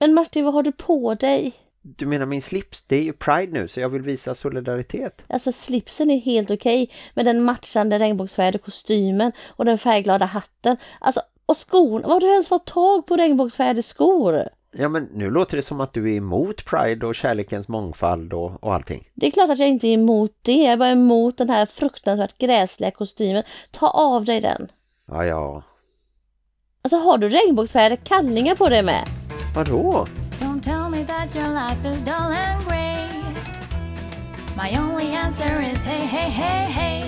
Men Martin, vad har du på dig? Du menar min slips? Det är ju Pride nu så jag vill visa solidaritet. Alltså slipsen är helt okej med den matchande regnbågsfärgade kostymen och den färgglada hatten. Alltså, och skon, var har du ens fått tag på regnbågsfärgade skor? Ja men nu låter det som att du är emot Pride och kärlekens mångfald och, och allting. Det är klart att jag inte är emot det. Jag är bara emot den här fruktansvärt gräsliga kostymen. Ta av dig den. Ja, ja. Alltså har du regnbågsfärgade kallingar på dig med? Vadå? Don't tell me that your life is dull and grey. My only answer is hey, hey, hey, hey.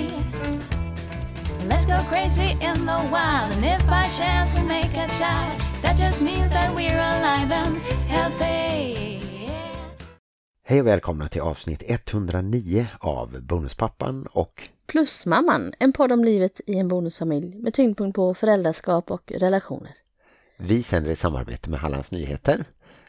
Let's go crazy in the wild, and if by chance we make a child, that just means that we're alive and healthy. Hej och välkomna till avsnitt 109 av Bonuspappan och Plusmamman, en podd om livet i en bonusfamilj med tyngdpunkt på föräldraskap och relationer. Vi sänder i samarbete med Hallands Nyheter,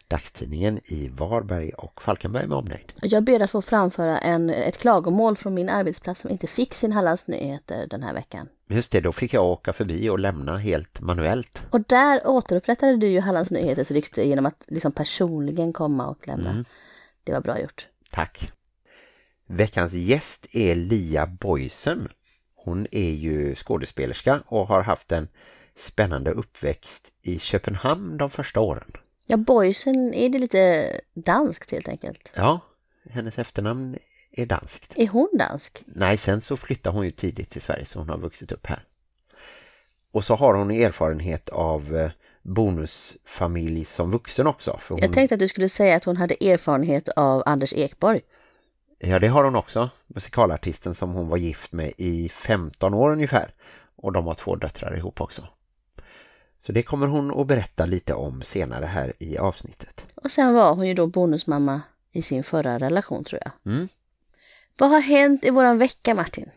dagstidningen i Varberg och Falkenberg med omnejd. Jag ber att få framföra en, ett klagomål från min arbetsplats som inte fick sin Hallands Nyheter den här veckan. Just det, då fick jag åka förbi och lämna helt manuellt. Och där återupprättade du ju Hallands Nyheters rykte genom att liksom personligen komma och lämna. Det var bra gjort. Tack. Veckans gäst är Lia Boysen. Hon är ju skådespelerska och har haft en spännande uppväxt i Köpenhamn de första åren. Ja, boysen, är det lite danskt helt enkelt? Ja, hennes efternamn är danskt. Är hon dansk? Nej, sen så flyttade hon ju tidigt till Sverige så hon har vuxit upp här. Och så har hon erfarenhet av eh, bonusfamilj som vuxen också. Hon, Jag tänkte att du skulle säga att hon hade erfarenhet av Anders Ekborg. Ja, det har hon också. Musikalartisten som hon var gift med i 15 år ungefär. Och de har två döttrar ihop också. Så det kommer hon att berätta lite om senare här i avsnittet. Och sen var hon ju då bonusmamma i sin förra relation tror jag. Mm. Vad har hänt i våran vecka Martin?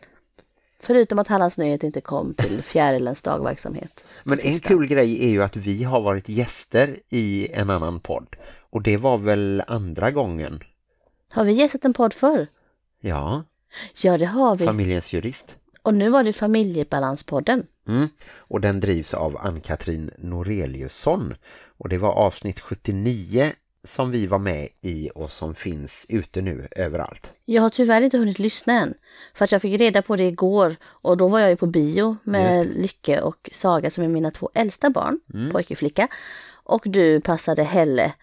Förutom att Hallands Nyhet inte kom till fjärilens dagverksamhet. Men en kul grej är ju att vi har varit gäster i en annan podd. Och det var väl andra gången. Har vi gästat en podd förr? Ja, Ja, det har vi. familjens jurist. Och nu var det Familjebalanspodden. Mm. Och den drivs av Ann-Katrin Noreliusson. Och det var avsnitt 79 som vi var med i och som finns ute nu överallt. Jag har tyvärr inte hunnit lyssna än. För att jag fick reda på det igår. Och då var jag ju på bio med Lycke och Saga som är mina två äldsta barn. Pojke och flicka. Och du passade Helle.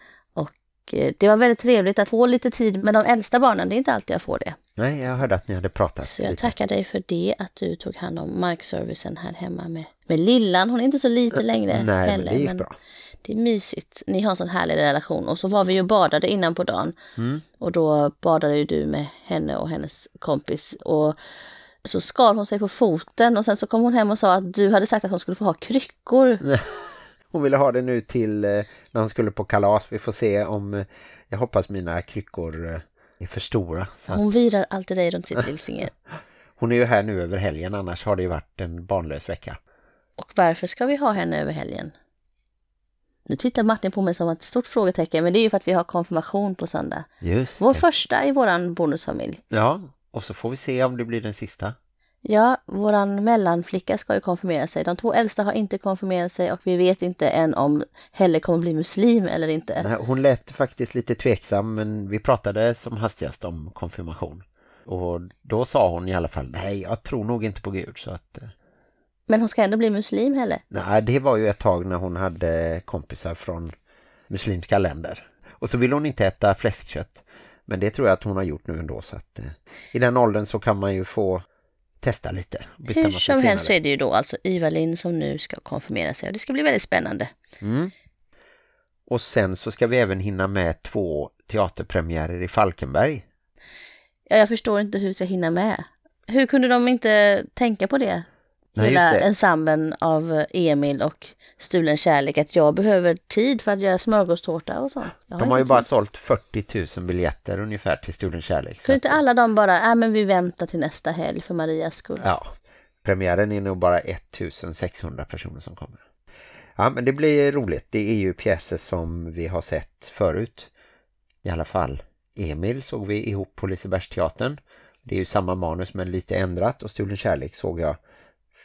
Och eh, det var väldigt trevligt att få lite tid med de äldsta barnen. Det är inte alltid jag får det. Nej, jag hörde att ni hade pratat Så jag lite. tackar dig för det. Att du tog hand om markservicen här hemma med, med Lillan. Hon är inte så lite längre Nej, men heller, det gick bra. Det är mysigt. Ni har en sån härlig relation. Och så var vi ju badade innan på dagen. Mm. Och då badade ju du med henne och hennes kompis. Och så skar hon sig på foten. Och sen så kom hon hem och sa att du hade sagt att hon skulle få ha kryckor. Hon ville ha det nu till eh, när hon skulle på kalas. Vi får se om eh, jag hoppas mina kryckor eh, är för stora. Så att, Hon virar alltid dig runt sitt lillfinger. hon är ju här nu över helgen, annars har det ju varit en barnlös vecka. Och varför ska vi ha henne över helgen? Nu tittar Martin på mig som ett stort frågetecken. Men det är ju för att vi har konfirmation på söndag. Just Vår det. första i våran bonusfamilj. Ja, och så får vi se om det blir den sista. Ja, våran mellanflicka ska ju konfirmera sig. De två äldsta har inte konfirmerat sig och vi vet inte än om Helle kommer bli muslim eller inte. Nej, Hon lät faktiskt lite tveksam men vi pratade som hastigast om konfirmation. Och då sa hon i alla fall, nej jag tror nog inte på Gud. Så att, eh, Men hon ska ändå bli muslim Helle. nej, det var ju ett tag när hon hade kompisar från muslimska länder. Och så vill hon inte äta fläskkött. Men det tror jag att hon har gjort nu ändå. Så att, eh, I den åldern så kan man ju få testa lite. Bestämma Hur som helst så är det ju då alltså Ivalin som nu ska konfirmera sig och det ska bli väldigt spännande. Mm. Och sen så ska vi även hinna med två teaterpremiärer i Falkenberg. Ja, jag förstår inte hur vi ska hinna med. Hur kunde de inte tänka på det? Nej, Hela ensemblen av Emil och Stulen kärlek att jag behöver tid för att göra smörgåstårta och sånt. Jag De har ju bara tid. sålt 40 000 biljetter ungefär till Stulen kärlek. Så att- inte alla de bara, nej men vi väntar till nästa helg för Marias skull. Ja, premiären är nog bara 1600 personer som kommer. Ja, men det blir roligt. Det är ju pjäser som vi har sett förut. I alla fall Emil såg vi ihop på Lisebergsteatern. Det är ju samma manus men lite ändrat. Och Stulen kärlek såg jag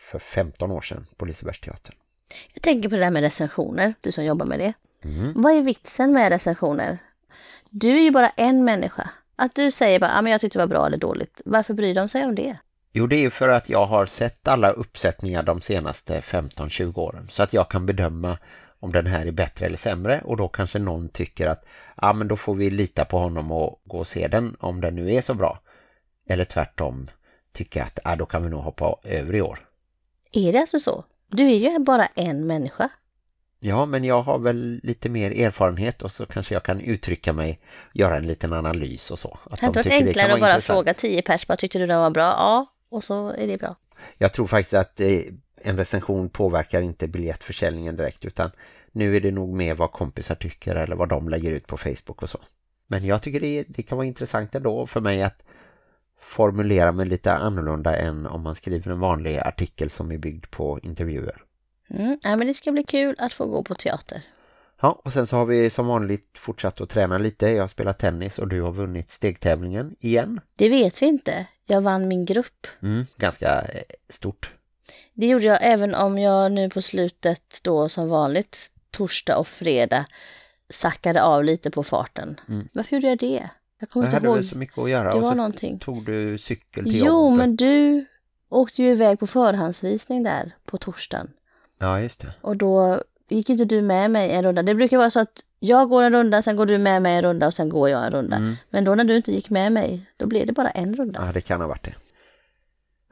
för 15 år sedan på Lisebergsteatern. Jag tänker på det där med recensioner, du som jobbar med det. Vad är vitsen med recensioner? Du är ju bara en människa. Att du säger bara, ja men jag tyckte det var bra eller dåligt. Varför bryr de sig om det? Jo, det är för att jag har sett alla uppsättningar de senaste 15-20 åren. Så att jag kan bedöma om den här är bättre eller sämre. Och då kanske någon tycker att ja, men då får vi lita på honom och gå och se den om den nu är så bra. Eller tvärtom tycka att ja, då kan vi nog hoppa över i år. Är det alltså så? Du är ju bara en människa. Ja, men jag har väl lite mer erfarenhet och så kanske jag kan uttrycka mig, göra en liten analys och så. Att Det hade varit det enklare att bara intressant. fråga tio pers, bara tyckte du den var bra? Ja, och så är det bra. Jag tror faktiskt att eh, en recension påverkar inte biljettförsäljningen direkt utan nu är det nog mer vad kompisar tycker eller vad de lägger ut på Facebook och så. Men jag tycker det, det kan vara intressant ändå för mig att formulera mig lite annorlunda än om man skriver en vanlig artikel som är byggd på intervjuer. Mm, ja, men det ska bli kul att få gå på teater. Ja, och sen så har vi som vanligt fortsatt att träna lite. Jag har spelat tennis och du har vunnit stegtävlingen igen. Det vet vi inte. Jag vann min grupp. Mm, ganska eh, stort. Det gjorde jag även om jag nu på slutet då som vanligt torsdag och fredag sackade av lite på farten. Mm. Varför gjorde jag det? Jag kommer inte hade ihåg. väl så mycket att göra. Det och var så någonting. tog du cykel till Jo, jobbet. men du åkte ju iväg på förhandsvisning där på torsdagen. Ja, just det. Och då gick inte du med mig en runda. Det brukar vara så att jag går en runda, sen går du med mig en runda och sen går jag en runda. Mm. Men då när du inte gick med mig, då blev det bara en runda. Ja, det kan ha varit det.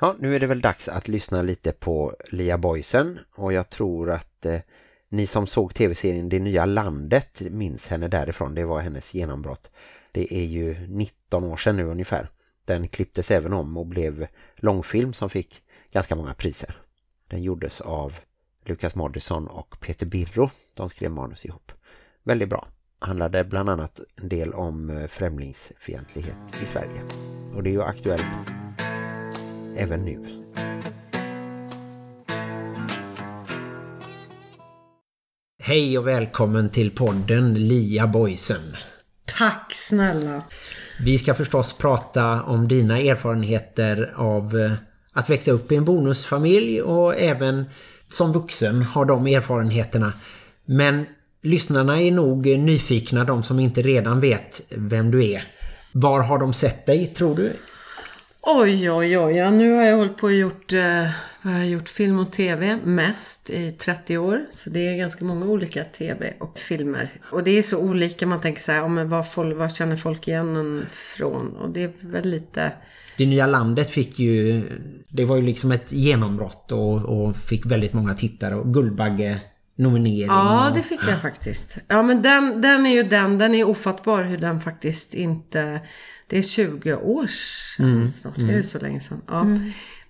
Ja, nu är det väl dags att lyssna lite på Lia Boysen och jag tror att eh, ni som såg tv-serien Det nya landet minns henne därifrån. Det var hennes genombrott. Det är ju 19 år sedan nu ungefär. Den klipptes även om och blev långfilm som fick ganska många priser. Den gjordes av Lukas Moodysson och Peter Birro. De skrev manus ihop. Väldigt bra. Handlade bland annat en del om eh, främlingsfientlighet i Sverige. Och det är ju aktuellt även nu. Hej och välkommen till podden Lia Boysen. Tack snälla. Vi ska förstås prata om dina erfarenheter av eh, att växa upp i en bonusfamilj och även som vuxen har de erfarenheterna. Men lyssnarna är nog nyfikna, de som inte redan vet vem du är. Var har de sett dig, tror du? Oj, oj, oj. Ja, nu har jag hållit på och gjort, eh, jag har gjort film och tv mest i 30 år. Så det är ganska många olika tv och filmer. Och det är så olika. Man tänker så här, ja, men vad, folk, vad känner folk igen en från? Och det är väl lite... Det nya landet fick ju... Det var ju liksom ett genombrott och, och fick väldigt många tittare och Guldbagge nominering. Ja, och- det fick jag faktiskt. Ja, men den, den är ju den. Den är ofattbar hur den faktiskt inte... Det är 20 år sedan snart. Är det så länge sedan? Ja.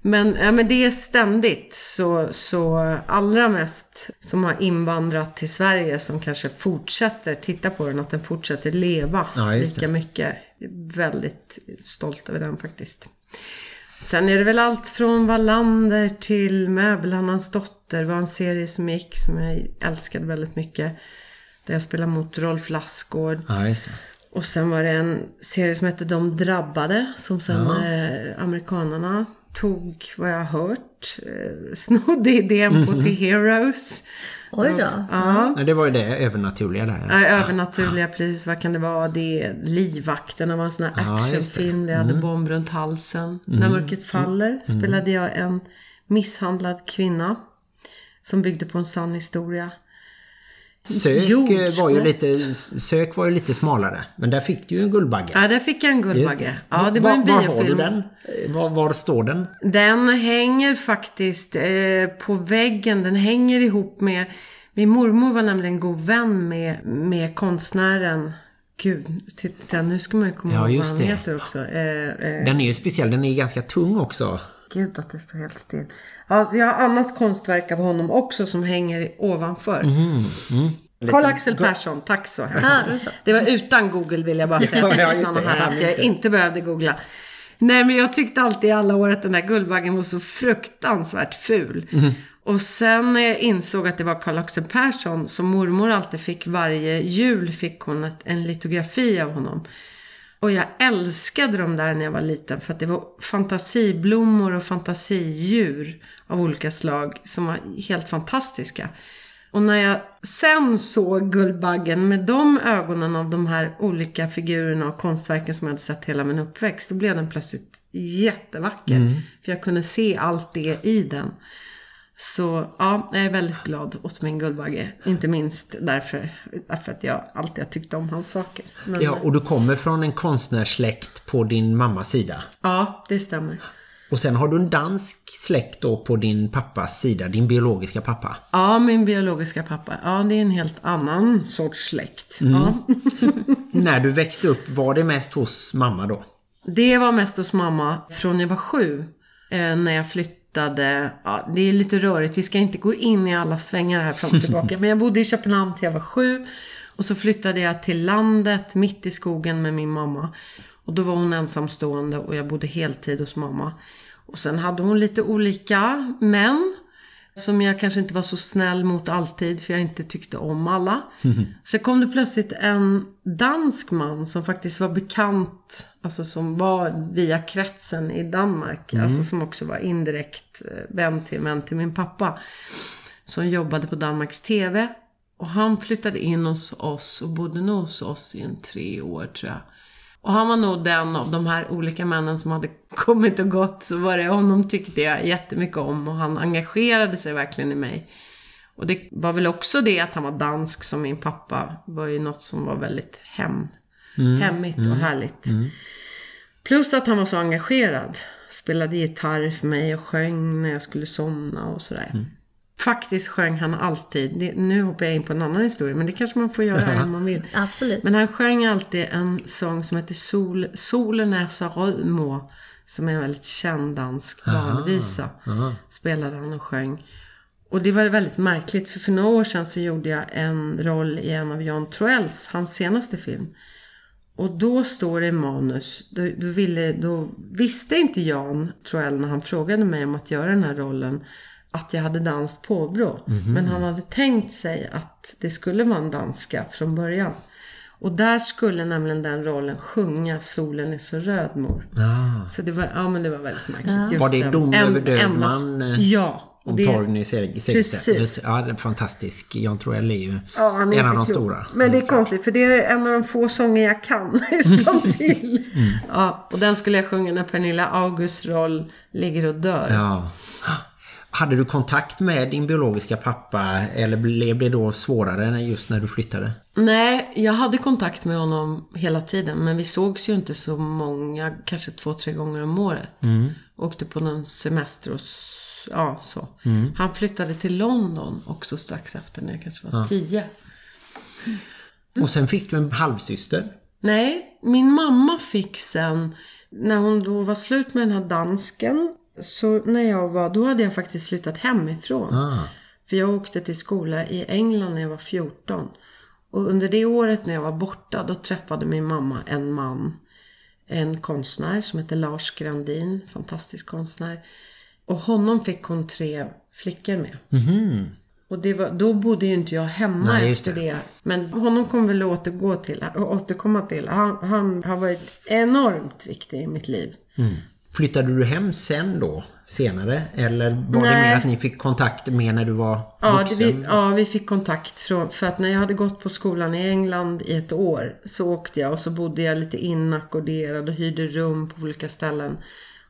Men, ja, men det är ständigt så, så allra mest som har invandrat till Sverige som kanske fortsätter titta på den. Att den fortsätter leva Ja, lika mycket. Jag är väldigt stolt över den faktiskt. Sen är det väl allt från Wallander till Möbelhannans dotter var en serie som gick som jag älskade väldigt mycket. Där jag spelade mot Rolf Lassgård. Ja, just det. Och sen var det en serie som hette De drabbade som sen eh, amerikanerna tog vad jag har hört. Eh, snodde idén på till Heroes. Oj då. Ja. Ja, det var ju det övernaturliga där. Ja, övernaturliga, precis. Vad kan det vara? Det är Livvakterna var en sån här Ja, just det. actionfilm. Det hade bomb runt halsen. När mörkret faller spelade jag en misshandlad kvinna. Som byggde på en sann historia. Sök eh, Jordskott. var ju lite Sök var ju lite smalare. Men där fick du ju en Guldbagge. Ja, där fick jag en Guldbagge. Ja, det var en Var har du biofilm. den? Var, var står den? Den hänger faktiskt eh, på väggen. Den hänger ihop med... Min mormor var nämligen god vän med, med konstnären. Gud, titta, nu ska man ju komma Ja, ihåg vad han det. heter också. Eh, eh, Den är ju speciell. Den är ganska tung också. Gud att det står helt still. Alltså jag har annat konstverk av honom också som hänger ovanför. Mhm, Karl Axel Persson, tack så hemskt. Det var utan Google vill jag bara säga Ja, till lyssnarna det. här att jag inte behövde googla. Nej men jag tyckte alltid i alla år att den där Guldbaggen var så fruktansvärt ful. Mhm. Och sen när jag insåg att det var Karl Axel Persson som mormor alltid fick varje jul fick hon ett, en litografi av honom. Och jag älskade dem där när jag var liten för att det var fantasiblommor och fantasidjur av olika slag som var helt fantastiska. Och när jag sen såg Guldbaggen med de ögonen av de här olika figurerna och konstverken som jag hade sett hela min uppväxt. Då blev den plötsligt jättevacker. För jag kunde se allt det i den. Så ja, jag är väldigt glad åt min Guldbagge. Inte minst därför, därför att jag alltid har tyckt om hans saker. Men, Ja, och du kommer från en konstnärssläkt på din mammas sida. ja, det stämmer. Och sen har du en dansk släkt då på din pappas sida, din biologiska pappa. Ja, min biologiska pappa. Ja, det är en helt annan sorts släkt. Ja. När du växte upp, var det mest hos mamma då? Det var mest hos mamma från jag var sju. Eh, när jag flyttade. Ja, det är lite rörigt. Vi ska inte gå in i alla svängar här fram och tillbaka. Men jag bodde i Köpenhamn till jag var sju. Och så flyttade jag till landet mitt i skogen med min mamma. Och då var hon ensamstående och jag bodde heltid hos mamma. Och sen hade hon lite olika män. Som jag kanske inte var så snäll mot alltid för jag inte tyckte om alla. Så kom det plötsligt en dansk man som faktiskt var bekant. Alltså som var via kretsen i Danmark. Alltså som också var indirekt eh, vän till, vän till min pappa. Som jobbade på Danmarks TV. Och han flyttade in hos oss och bodde nog hos oss i en tre år tror jag. Och han var nog den av de här olika männen som hade kommit och gått. Så var det honom tyckte jag jättemycket om och han engagerade sig verkligen i mig. Och det var väl också det att han var dansk som min pappa. var ju något som var väldigt hem, hemmigt och härligt. Plus att han var så engagerad. Spelade gitarr för mig och sjöng när jag skulle somna och sådär. Faktiskt sjöng han alltid. Det, nu hoppar jag in på en annan historia, men det kanske man får göra om man vill. Absolut. Men han sjöng alltid en sång som heter Sol, Solen är så må. Som är en väldigt känd dansk barnvisa. Spelade han och sjöng. Och det var väldigt märkligt. För för några år sedan så gjorde jag en roll i en av Jan Troells, hans senaste film. Och då står det i manus, då, då, ville, då visste inte Jan Troell när han frågade mig om att göra den här rollen att jag hade danskt påbrå. Men han hade tänkt sig att det skulle vara en danska från början. Och där skulle nämligen den rollen sjunga Solen är så röd mor. Ah. Så det var, ja men det var väldigt märkligt. Just Var det Dom över Dödman? eh, Ja. Om det- Torgny Segerstedt. Precis. Ja, det är fantastisk. Jan Troell är ju Ja, han är en av de stora. Men det är konstigt för det är en av de få sånger jag kan utan till. Mm. Ja, och den skulle jag sjunga när Pernilla Augusts roll ligger och dör. Ja. Hade du kontakt med din biologiska pappa eller blev det då svårare just när du flyttade? Nej, jag hade kontakt med honom hela tiden. Men vi sågs ju inte så många, kanske två, tre gånger om året. Åkte på någon semester och ja, så. Han flyttade till London också strax efter när jag kanske var tio. Och sen fick du en halvsyster. Nej, min mamma fick sen, när hon då var slut med den här dansken, så när jag var, då hade jag faktiskt flyttat hemifrån. Ah. För jag åkte till skola i England när jag var 14. Och under det året när jag var borta, då träffade min mamma en man. En konstnär som heter Lars Grandin, fantastisk konstnär. Och honom fick hon tre flickor med. Och det var, då bodde ju inte jag hemma Nej, efter det. Men honom kommer väl återgå till, återkomma till. Han, han har varit enormt viktig i mitt liv. Flyttade du hem sen då? Senare? Eller var det Nej. mer att ni fick kontakt med när du var Ja, det, vuxen? vi, ja, vi fick kontakt från, för att när jag hade gått på skolan i England i ett år så åkte jag och så bodde jag lite inackorderad och hyrde rum på olika ställen.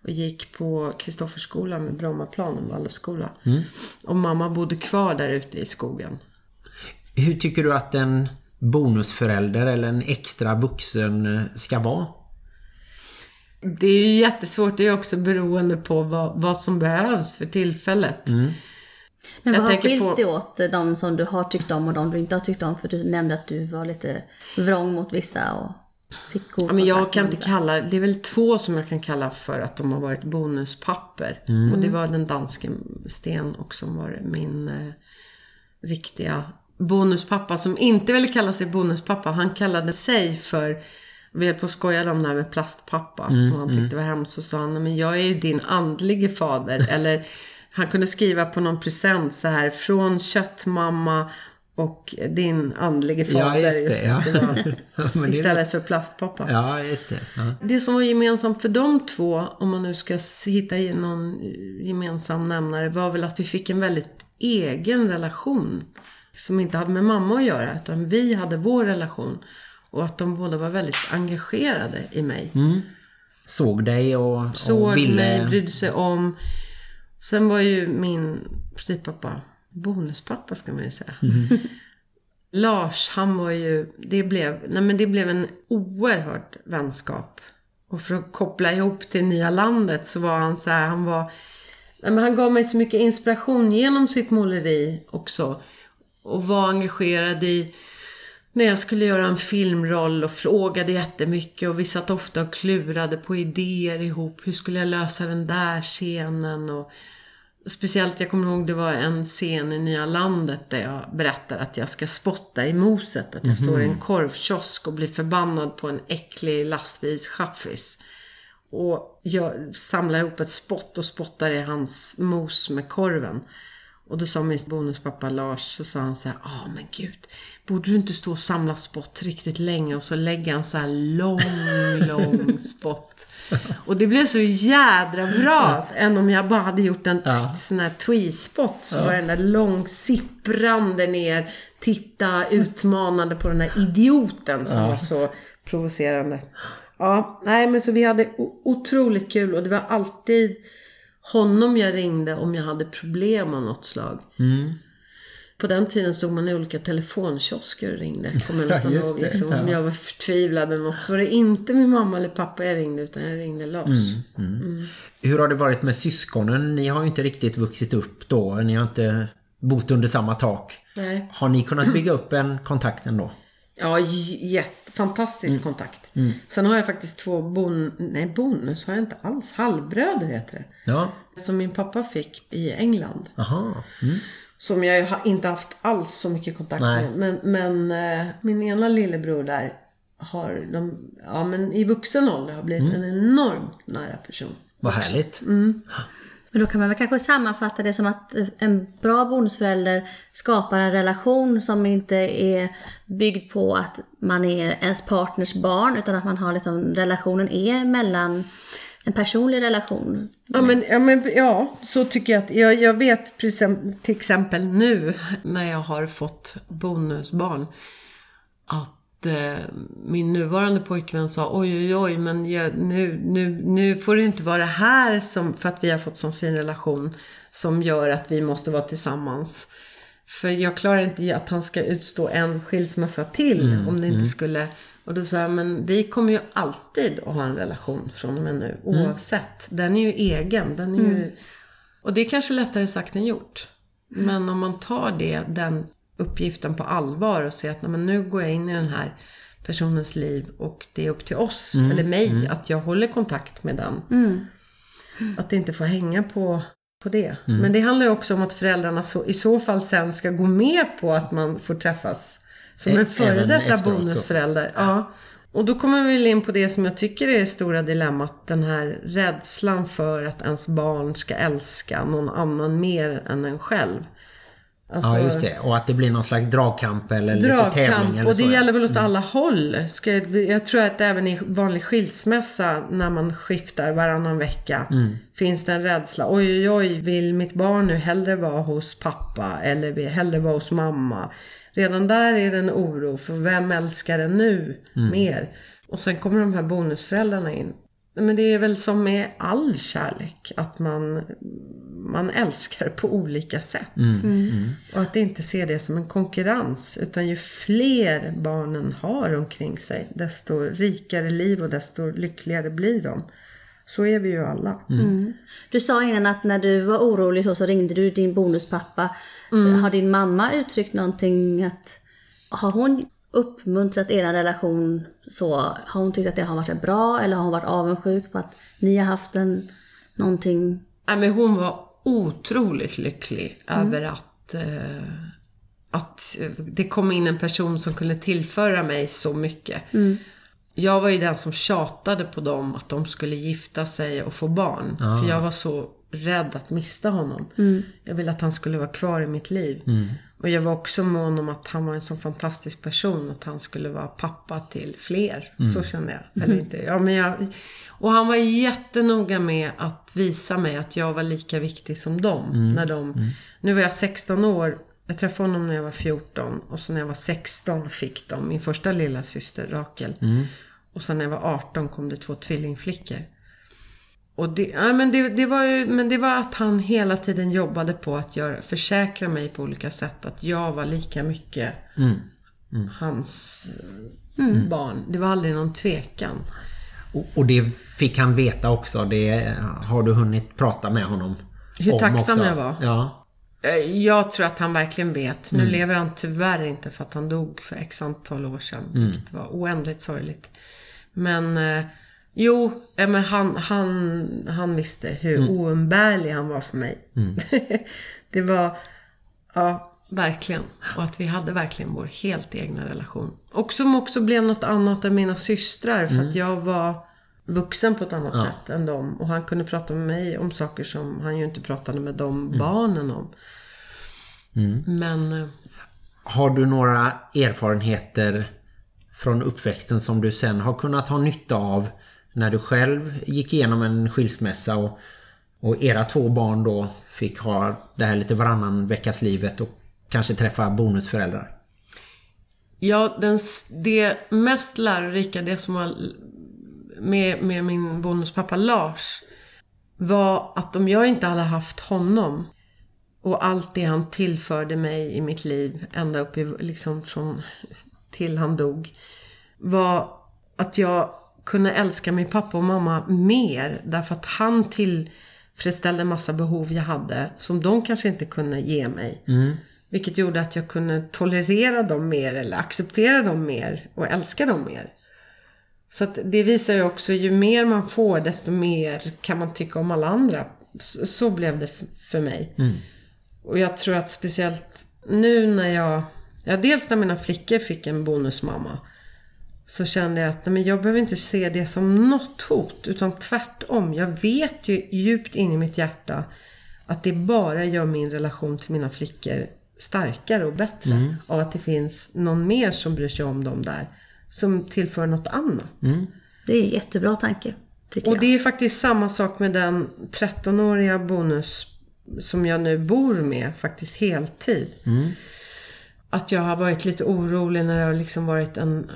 Och gick på Kristofferskolan med Brommaplan, en Waldorfskola. Och mamma bodde kvar där ute i skogen. Hur tycker du att en bonusförälder eller en extra vuxen eh, ska vara? Det är ju jättesvårt, det är också beroende på vad, vad som behövs för tillfället. Men Jag vad har tänker skilt på- dig åt eh, de som du har tyckt om och de du inte har tyckt om? För du nämnde att du var lite vrång mot vissa och fick god Ja, men jag kan inte kalla, det är väl två som jag kan kalla för att de har varit bonuspapper. Och det var den danske Sten och som var min eh, riktiga bonuspappa. Som inte ville kalla sig bonuspappa. Han kallade sig för, vi höll på att skoja om det här med plastpappa. som han tyckte var hemskt. Så sa han, "Nej, men jag är ju din andlige fader. Eller han kunde skriva på någon present så här, från köttmamma och din andlige fader. Ja, just det, ja. det var, Ja, det- istället för plastpappa. Ja, just det. Ja. Det som var gemensamt för de två, om man nu ska hitta någon gemensam nämnare, var väl att vi fick en väldigt egen relation. som inte hade med mamma att göra. Utan vi hade vår relation. Och att de båda var väldigt engagerade i mig. Såg dig och, Såg och ville... mig, brydde sig om. Sen var ju min styvpappa bonuspappa ska man ju säga. Lars, han var ju, det blev, nej men det blev en oerhörd vänskap. Och för att koppla ihop till nya landet så var han så här, han var, nej men han gav mig så mycket inspiration genom sitt måleri också. Och var engagerad i, när jag skulle göra en filmroll och frågade jättemycket och vi satt ofta och klurade på idéer ihop. Hur skulle jag lösa den där scenen? Och speciellt, jag kommer ihåg det var en scen i Nya Landet där jag berättar att jag ska spotta i moset. Att jag står i en korvkiosk och blir förbannad på en äcklig lastbilschaffis. Och jag samlar ihop ett spott och spottar i hans mos med korven. Och då sa min bonuspappa Lars, så sa han så här, ja ah, men gud, borde du inte stå och samla spott riktigt länge? Och så lägger han så här lång, lång spott. Och det blev så jädra bra. Än om jag bara hade gjort en Ja. sån här twee-spot. Så var den där lång sipprande ner, titta utmanande på den där idioten som var så provocerande. Ja, nej men så vi hade otroligt kul och det var alltid honom jag ringde om jag hade problem av något slag. På den tiden stod man i olika telefonkiosker och ringde. Kommer jag nästan just ihåg. Liksom, ja. Om jag var förtvivlad eller något så var det inte min mamma eller pappa jag ringde utan jag ringde Lars. Hur har det varit med syskonen? Ni har ju inte riktigt vuxit upp då. Ni har inte bott under samma tak. Nej. Har ni kunnat bygga upp en kontakt ändå? Ja, jätte, fantastisk kontakt. Sen har jag faktiskt två bon, nej bonus har jag inte alls. Halvbröder heter det. Ja. Som min pappa fick i England. Aha. Mm. Som jag inte haft alls så mycket kontakt Nej. med. Men, men eh, min ena lillebror där har de, ja men i vuxen ålder har blivit en enormt nära person. Vad härligt. Men då kan man väl kanske sammanfatta det som att eh, en bra bonusförälder skapar en relation som inte är byggd på att man är ens partners barn utan att man har liksom, relationen är mellan en personlig relation. Ja men, ja, men ja, så tycker jag att, jag, jag vet till exempel nu när jag har fått bonusbarn. Att min nuvarande pojkvän sa oj oj oj men jag, nu, nu, nu får det inte vara det här som, för att vi har fått sån fin relation. Som gör att vi måste vara tillsammans. För jag klarar inte att han ska utstå en skilsmässa till om det inte skulle. Och då sa jag, men vi kommer ju alltid att ha en relation från och med nu. Oavsett. Den är ju egen. Den är ju... Och det är kanske lättare sagt än gjort. Men om man tar det, den uppgiften på allvar och ser att nej, men nu går jag in i den här personens liv och det är upp till oss, eller mig, att jag håller kontakt med den. Att det inte får hänga på, på det. Men det handlar ju också om att föräldrarna så, i så fall sen ska gå med på att man får träffas som en före detta bonusförälder. Ja. Och då kommer vi väl in på det som jag tycker är det stora dilemmat. Den här rädslan för att ens barn ska älska någon annan mer än en själv. Alltså, Ja, just det. Och att det blir någon slags dragkamp eller lite tävling dragkamp eller och det så. gäller väl åt alla håll. Ska jag, tror att även i vanlig skilsmässa när man skiftar varannan vecka finns det en rädsla. Oj, oj, oj, vill mitt barn nu hellre vara hos pappa eller vill hellre vara hos mamma? Redan där är det en oro för vem älskar en nu mer? Och sen kommer de här bonusföräldrarna in. Men det är väl som med all kärlek, att man, man älskar på olika sätt. Och att inte se det som en konkurrens. Utan ju fler barnen har omkring sig, desto rikare liv och desto lyckligare blir de. Så är vi ju alla. Du sa innan att när du var orolig så, så ringde du din bonuspappa. Har din mamma uttryckt någonting att... Har hon uppmuntrat er relation så? Har hon tyckt att det har varit bra eller har hon varit avundsjuk på att ni har haft en någonting? Nej, men hon var otroligt lycklig över att, eh, att eh, det kom in en person som kunde tillföra mig så mycket. Jag var ju den som tjatade på dem att de skulle gifta sig och få barn. För jag var så rädd att mista honom. Jag ville att han skulle vara kvar i mitt liv. Och jag var också mån om att han var en så fantastisk person. Att han skulle vara pappa till fler. Så kände jag. Eller inte. Ja, men jag. Och han var jättenoga med att visa mig att jag var lika viktig som dem. När de, Nu var jag 16 år Jag träffade honom när jag var 14 och så när jag var 16 fick de min första lilla syster Rakel. Och sen när jag var 18 kom det två tvillingflickor. Och det, ja, men, det, det var ju, men det var att han hela tiden jobbade på att göra, försäkra mig på olika sätt. Att jag var lika mycket hans eh, barn. Det var aldrig någon tvekan. Och, och det fick han veta också. Det har du hunnit prata med honom Hur om tacksam också. jag var. Ja. Eh, Jag tror att han verkligen vet. Nu lever han tyvärr inte för att han dog för x antal år sedan. Vilket var oändligt sorgligt. Men eh, jo, men han, han, han visste hur oumbärlig han var för mig. det var, ja, verkligen. Och att vi hade verkligen vår helt egna relation. Och som också blev något annat än mina systrar. För att jag var vuxen på ett annat sätt än dem. Och han kunde prata med mig om saker som han ju inte pratade med de barnen om. Men eh, Har du några erfarenheter från uppväxten som du sen har kunnat ha nytta av när du själv gick igenom en skilsmässa och, och era två barn då fick ha det här lite varannan veckas livet och kanske träffa bonusföräldrar? ja, den, det mest lärorika, det som var med, med min bonuspappa Lars, var att om jag inte hade haft honom och allt det han tillförde mig i mitt liv, ända upp i, liksom från till han dog, var att jag kunde älska min pappa och mamma mer. Därför att han tillfredsställde en massa behov jag hade som de kanske inte kunde ge mig. Vilket gjorde att jag kunde tolerera dem mer eller acceptera dem mer och älska dem mer. Så att det visar ju också, ju mer man får desto mer kan man tycka om alla andra. Så, så blev det för mig. Och jag tror att speciellt nu när jag, ja dels när mina flickor fick en bonusmamma. Så kände jag att nej, men jag behöver inte se det som något hot. Utan tvärtom. Jag vet ju djupt in i mitt hjärta att det bara gör min relation till mina flickor starkare och bättre. Av att det finns någon mer som bryr sig om dem där. Som tillför något annat. Det är en jättebra tanke, tycker Och jag. det är faktiskt samma sak med den 13-åriga bonus som jag nu bor med, faktiskt heltid. Att jag har varit lite orolig när det har liksom varit en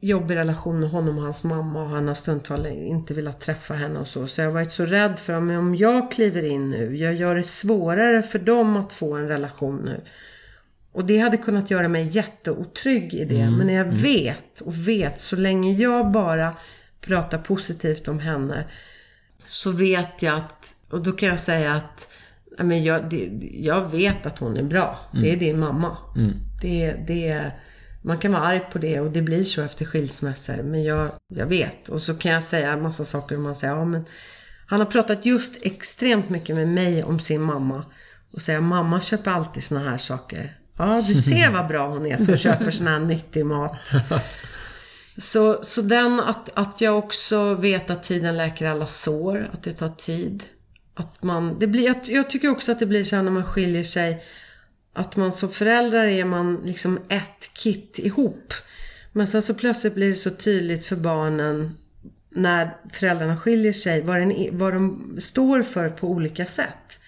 jobbig relation med honom och hans mamma och han har stundtals inte velat träffa henne och så. Så jag har varit så rädd för om, om jag kliver in nu, jag gör det svårare för dem att få en relation nu. Och det hade kunnat göra mig jätteotrygg i det. Men när jag vet och vet, så länge jag bara pratar positivt om henne så vet jag att, och då kan jag säga att ja, men jag, det, jag vet att hon är bra. Det är din mamma. Det, det, man kan vara arg på det och det blir så efter skilsmässor. Men jag, jag vet. Och så kan jag säga en massa saker och man säger, ja men han har pratat just extremt mycket med mig om sin mamma. Och säger, mamma köper alltid såna här saker. Ja, du ser vad bra hon är som köper sån här nyttig mat. Så, så den att, att jag också vet att tiden läker alla sår, att det tar tid. Att man, det blir, jag, jag tycker också att det blir så här när man skiljer sig, att man som föräldrar är man liksom ett kit ihop. Men sen så plötsligt blir det så tydligt för barnen när föräldrarna skiljer sig, vad, den, är- vad de står för på olika sätt.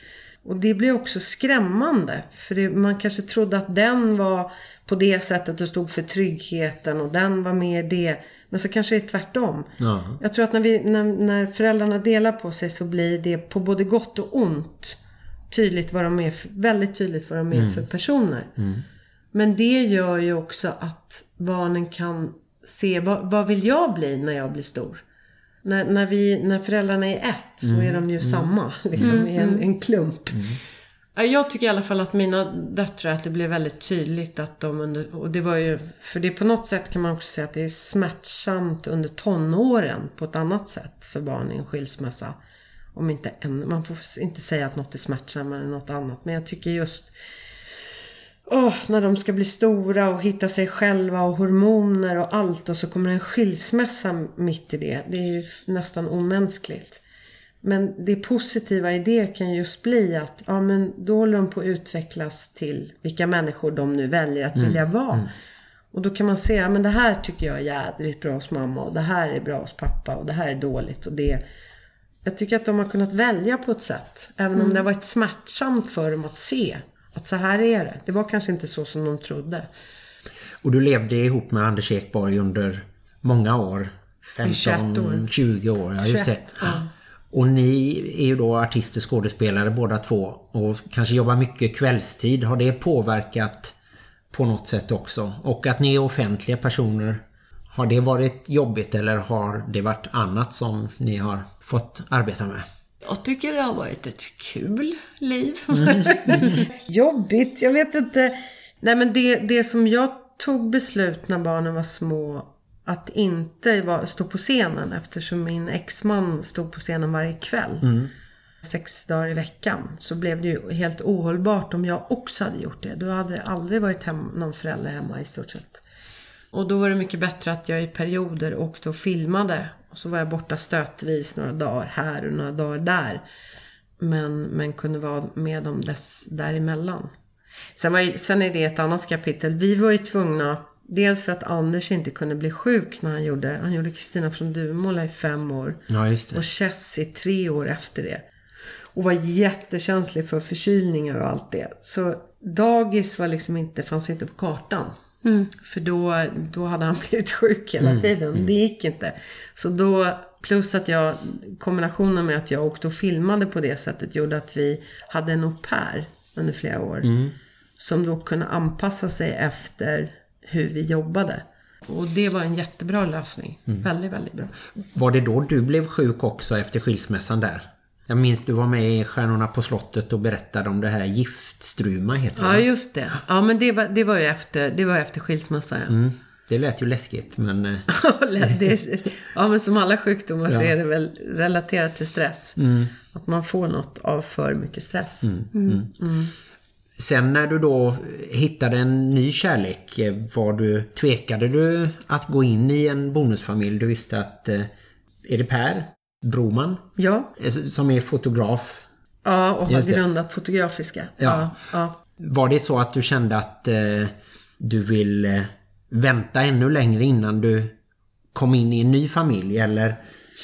Och det blir också skrämmande. För det, man kanske trodde att den var på det sättet och stod för tryggheten och den var mer det. Men så kanske det är tvärtom. Ja. Jag tror att när, vi, när, när föräldrarna delar på sig så blir det på både gott och ont tydligt vad de är för, väldigt tydligt vad de är för personer. Men det gör ju också att barnen kan se vad, vad vill jag bli när jag blir stor? När, när, vi, när föräldrarna är ett så är de ju samma, liksom i en, en klump. Ja, Jag tycker i alla fall att mina döttrar, att det blev väldigt tydligt att de under, och det var ju, för det på något sätt kan man också säga att det är smärtsamt under tonåren på ett annat sätt för barn i en skilsmässa. Om inte en, man får inte säga att något är smärtsammare än något annat, men jag tycker just Åh, när de ska bli stora och hitta sig själva och hormoner och allt och så kommer en skilsmässa mitt i det. Det är ju nästan omänskligt. Men det positiva i det kan just bli att ja, men då håller de på att utvecklas till vilka människor de nu väljer att vilja vara. Och då kan man se, ja, men det här tycker jag är jädrigt bra hos mamma och det här är bra hos pappa och det här är dåligt och det jag tycker att de har kunnat välja på ett sätt. Även om det har varit smärtsamt för dem att se att så här är det. Det var kanske inte så som de trodde. Och du levde ihop med Anders Ekborg under många år. 21 år. 20 år. Ja, just det. 21, ja. Och ni är ju då artister, skådespelare båda två. Och kanske jobbar mycket kvällstid. Har det påverkat på något sätt också? Och att ni är offentliga personer. Har det varit jobbigt eller har det varit annat som ni har fått arbeta med? Jag tycker det har varit ett kul liv. Jobbigt, jag vet inte. Nej men det, det som jag tog beslut när barnen var små att inte vara, stå på scenen eftersom min exman stod på scenen varje kväll. Sex dagar i veckan. Så blev det ju helt ohållbart om jag också hade gjort det. Då hade det aldrig varit hem, någon förälder hemma i stort sett. Och då var det mycket bättre att jag i perioder åkte och filmade. Och så var jag borta stötvis några dagar här och några dagar där. Men, men kunde vara med dem dess, däremellan. Sen, var ju, sen är det ett annat kapitel. Vi var ju tvungna, dels för att Anders inte kunde bli sjuk när han gjorde, han gjorde Kristina från Duvemåla i fem år. Ja. Och Chess i tre år efter det. Och var jättekänslig för förkylningar och allt det. Så dagis var liksom inte, fanns inte på kartan. För då, då hade han blivit sjuk hela tiden. Det gick inte. Så då, plus att jag, kombinationen med att jag åkte och filmade på det sättet gjorde att vi hade en au pair under flera år. Som då kunde anpassa sig efter hur vi jobbade. Och det var en jättebra lösning. Väldigt, väldigt bra. Var det då du blev sjuk också efter skilsmässan där? Jag minns du var med i Stjärnorna på slottet och berättade om det här giftstruma heter det. Ja, just det. Ja, men det var, det var ju efter, det var efter skilsmässan. Ja. Mm. Det lät ju läskigt men... eh, ja, men som alla sjukdomar så är det väl relaterat till stress. Att man får något av för mycket stress. Sen när du då hittade en ny kärlek, eh, var du, tvekade du att gå in i en bonusfamilj? Du visste att, eh, är det Per Broman Ja, eh, som är fotograf? ja och har grundat Fotografiska. Ja. Ja, ja. Var det så att du kände att eh, du vill eh, vänta ännu längre innan du kom in i en ny familj eller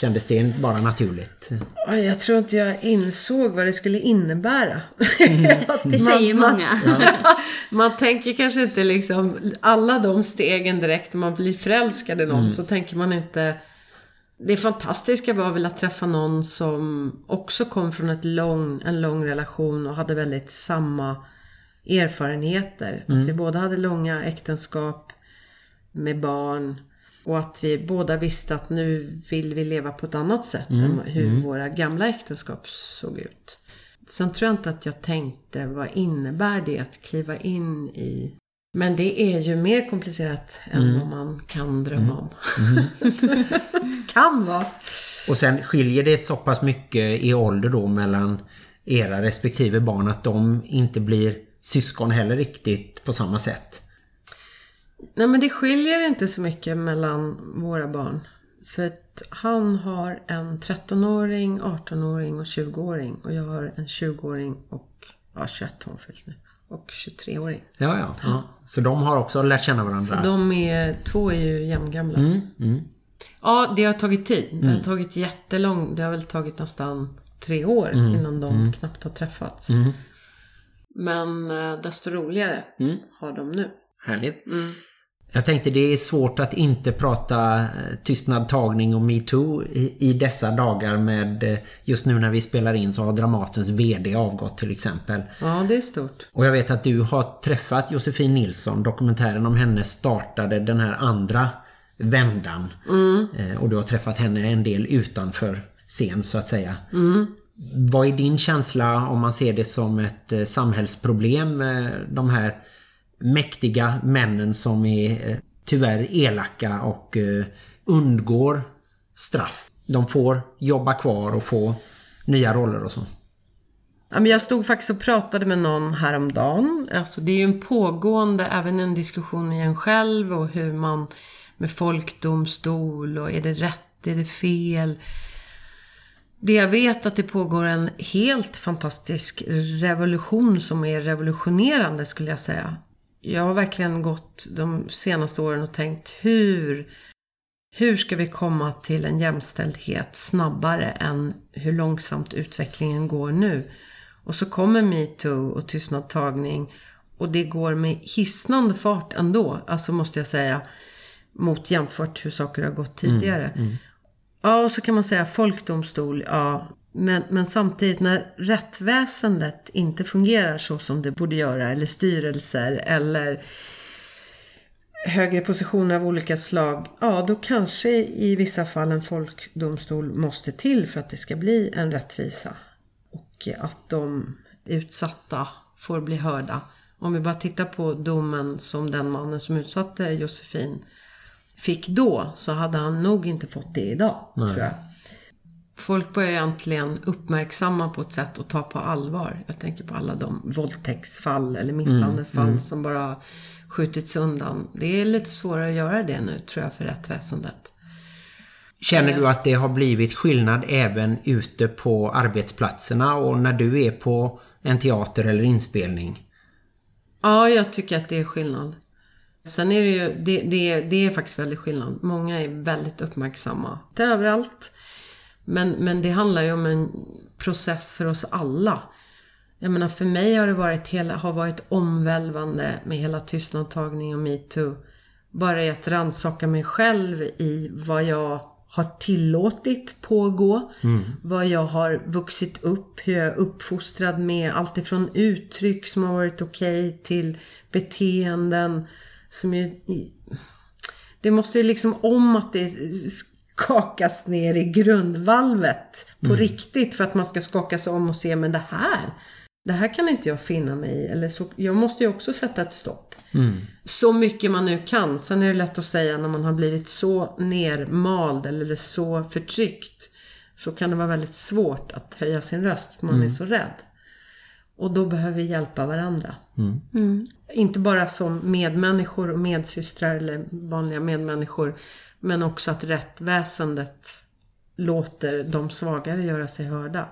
kändes det bara naturligt? Ja, Jag tror inte jag insåg vad det skulle innebära. Det säger Man- många. Man tänker kanske inte liksom alla de stegen direkt när man blir förälskad i någon så tänker man inte det fantastiska var väl att träffa någon som också kom från ett lång, en lång relation och hade väldigt samma erfarenheter. Att vi båda hade långa äktenskap med barn och att vi båda visste att nu vill vi leva på ett annat sätt än hur våra gamla äktenskap såg ut. Sen tror jag inte att jag tänkte vad innebär det att kliva in i men det är ju mer komplicerat än vad man kan drömma om. kan vara. Och sen skiljer det så pass mycket i ålder då mellan era respektive barn att de inte blir syskon heller riktigt på samma sätt. Nej men det skiljer inte så mycket mellan våra barn. För att han har en 13-åring, 18-åring och 20-åring. Och jag har en 20-åring och, ja 21 har hon fyllt nu. Och 23-åring. Ja, ja, ja. Så de har också lärt känna varandra. Så de är, två är ju jämngamla. Ja, det har tagit tid. Det har tagit jättelång, det har väl tagit nästan tre år innan de knappt har träffats. Men eh, desto roligare har de nu. Härligt. Jag tänkte det är svårt att inte prata eh, tystnad, tagning och MeToo i, i dessa dagar med eh, just nu när vi spelar in så har Dramatens VD avgått till exempel. Ja, det är stort. Och jag vet att du har träffat Josefin Nilsson. Dokumentären om henne startade den här andra vändan. Eh, Och du har träffat henne en del utanför scen så att säga. Vad är din känsla om man ser det som ett samhällsproblem de här mäktiga männen som är eh, tyvärr elaka och eh, undgår straff? De får jobba kvar och få nya roller och så. Jag stod faktiskt och pratade med någon häromdagen. Alltså det är ju en pågående, även en diskussion i en själv och hur man med folkdomstol och är det rätt, är det fel? Det jag vet att det pågår en helt fantastisk revolution som är revolutionerande skulle jag säga. Jag har verkligen gått de senaste åren och tänkt hur hur ska vi komma till en jämställdhet snabbare än hur långsamt utvecklingen går nu? Och så kommer metoo och tystnadtagning. Och det går med hisnande fart ändå. Alltså måste jag säga. Mot jämfört hur saker har gått tidigare. Ja, och så kan man säga folkdomstol. Ja, men, men samtidigt när rättväsendet inte fungerar så som det borde göra. Eller styrelser eller högre positioner av olika slag. Ja, då kanske i vissa fall en folkdomstol måste till för att det ska bli en rättvisa. Och att de utsatta får bli hörda. Om vi bara tittar på domen som den mannen som utsatte Josefin fick då så hade han nog inte fått det idag, tror jag. Folk börjar egentligen uppmärksamma på ett sätt och ta på allvar. Jag tänker på alla de våldtäktsfall eller misshandelfall som bara skjutits undan. Det är lite svårare att göra det nu, tror jag, för rättsväsendet. Känner du att det har blivit skillnad även ute på arbetsplatserna och när du är på en teater eller inspelning? Ja, jag tycker att det är skillnad. Sen är det ju, det, det, det är faktiskt väldigt skillnad. Många är väldigt uppmärksamma. Det är överallt. Men, men det handlar ju om en process för oss alla. Jag menar för mig har det varit, hela, har varit omvälvande med hela tystnadtagning och metoo. Bara i att rannsaka mig själv i vad jag har tillåtit pågå. Vad jag har vuxit upp, hur jag är uppfostrad med allt ifrån uttryck som har varit okej till beteenden som är... Det måste ju liksom om att det skakas ner i grundvalvet på riktigt för att man ska skaka sig om och se men det här, det här kan inte jag finna mig i. Eller så, jag måste ju också sätta ett stopp. Så mycket man nu kan. Sen är det lätt att säga när man har blivit så nermald eller så förtryckt. Så kan det vara väldigt svårt att höja sin röst för man är så rädd. Och då behöver vi hjälpa varandra. Inte bara som medmänniskor och medsystrar eller vanliga medmänniskor. Men också att rättväsendet låter de svagare göra sig hörda.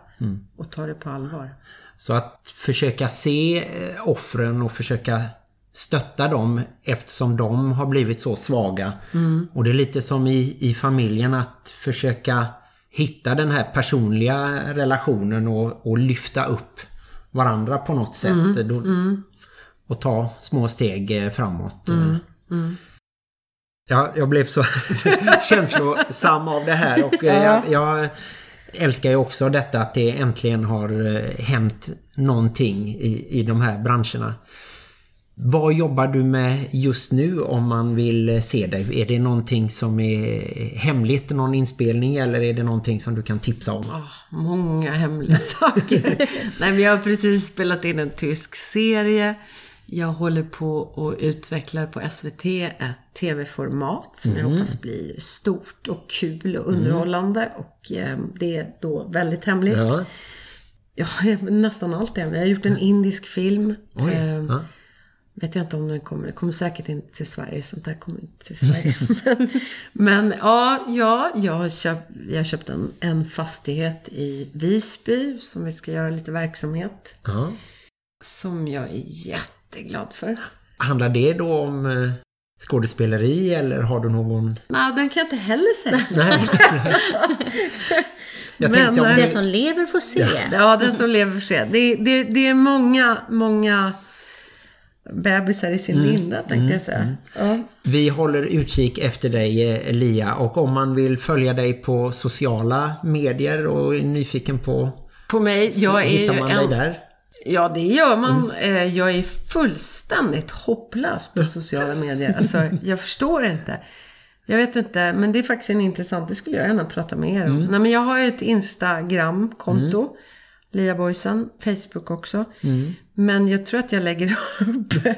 Och ta det på allvar. Så att försöka se eh, offren och försöka stötta dem eftersom de har blivit så svaga. Och det är lite som i, i familjen att försöka hitta den här personliga relationen och, och lyfta upp varandra på något sätt. Då, Och ta små steg eh, framåt. Ja, jag blev så känslosam av det här och eh, jag, jag älskar ju också detta att det äntligen har eh, hänt någonting i, i de här branscherna. Vad jobbar du med just nu om man vill se dig? Är det någonting som är hemligt, någon inspelning eller är det någonting som du kan tipsa om? Ah, många hemliga saker. Nej, men jag har precis spelat in en tysk serie. Jag håller på och utvecklar på SVT ett tv-format som jag hoppas blir stort och kul och underhållande. Och eh, det är då väldigt hemligt. Ja. Ja, nästan allt hemligt. Jag har gjort en indisk film. Oj, Eh, ja. Vet jag inte om den kommer. Det kommer säkert inte till Sverige. Sånt där kommer inte till Sverige. men, men ja, ja jag har köpt, jag har köpt en, en fastighet i Visby. Som vi ska göra lite verksamhet. Ja. Som jag är jätteglad för. Handlar det då om eh, skådespeleri eller har du någon... Nej, den kan jag inte heller säga. Nej. jag Men, om eh, Det som lever får se. Ja, den som lever får se. Det, det, det är många, många bebisar i sin linda tänkte jag säga. Ja. Vi håller utkik efter dig eh, Lia och om man vill följa dig på sociala medier och är nyfiken på... På mig, jag är ju en... Ja, det gör man. Eh, Jag är fullständigt hopplös på sociala medier. Alltså, jag förstår inte. Jag vet inte, men det är faktiskt en intressant, det skulle jag gärna prata med er om. Nej, men jag har ju ett Instagram-konto. Lia Boysen, Facebook också. Men jag tror att jag lägger upp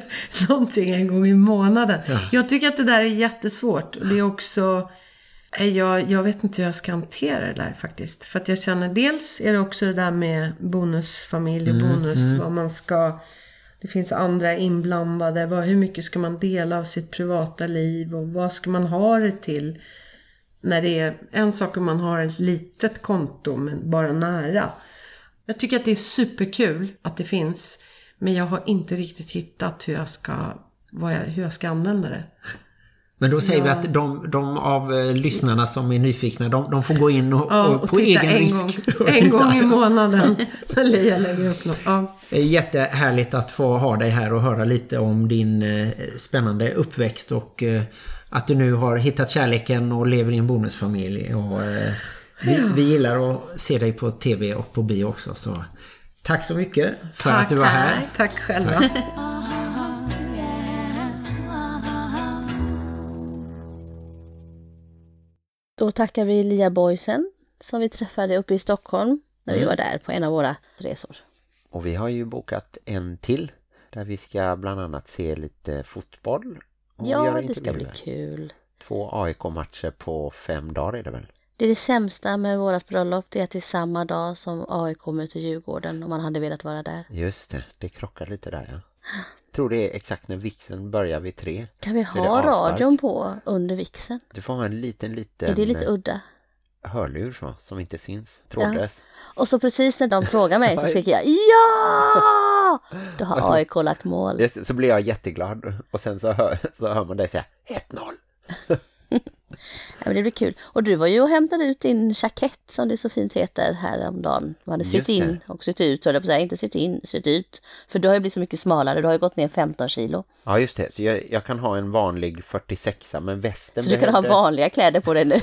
någonting en gång i månaden. Jag tycker att det där är jättesvårt. Och det är också... eh, Jag, jag vet inte hur jag ska hantera det där faktiskt. För att jag känner, dels är det också det där med bonusfamilj och bonus, vad man ska... Det finns andra inblandade. Vad, hur mycket ska man dela av sitt privata liv och vad ska man ha det till? När det är en sak om man har ett litet konto men bara nära. Jag tycker att det är superkul att det finns. Men jag har inte riktigt hittat hur jag ska, jag, hur jag ska använda det. Men då säger vi att de, de av eh, lyssnarna som är nyfikna, de, de får gå in och, Ja, och och på egen en risk. gång, en titta. gång i månaden Lia lägger upp något. Ja. Jättehärligt att få ha dig här och höra lite om din eh, spännande uppväxt och eh, att du nu har hittat kärleken och lever i en bonusfamilj. Och, vi, vi gillar att se dig på tv och på bio också. Så tack så mycket för att du var här. Tack själva. Då tackar vi Lia Boysen som vi träffade uppe i Stockholm när vi var där på en av våra resor. Och vi har ju bokat en till där vi ska bland annat se lite fotboll och Ja, göra det ska bli kul. Två AIK-matcher på fem dagar är det väl? Det är det sämsta med vårt bröllop, det är att det är samma dag som AIK möter Djurgården om man hade velat vara där. Just det, det krockar lite där ja. Tror det är exakt när vixen börjar vid tre. Kan vi Så ha radion på under vixen? Du får ha en liten, liten Är det lite udda? hörlur så, som inte syns. Trådlös. Och så precis när de frågar mig så skriker jag Ja! Då Alltså, har AIK lagt mål. Så blir jag jätteglad och sen så hör, så hör man dig säga 1-0. Ja, men det blir kul. Och du var ju och hämtade ut din jackett som det så fint heter häromdagen. Du hade sytt in och sytt ut, höll jag på att säga. Inte sytt in, sytt ut. För du har ju blivit så mycket smalare. Du har ju gått ner 15 kilo. Ja just det, så jag, jag kan ha en vanlig 46 men västen Så du kan ha vanliga kläder på dig nu.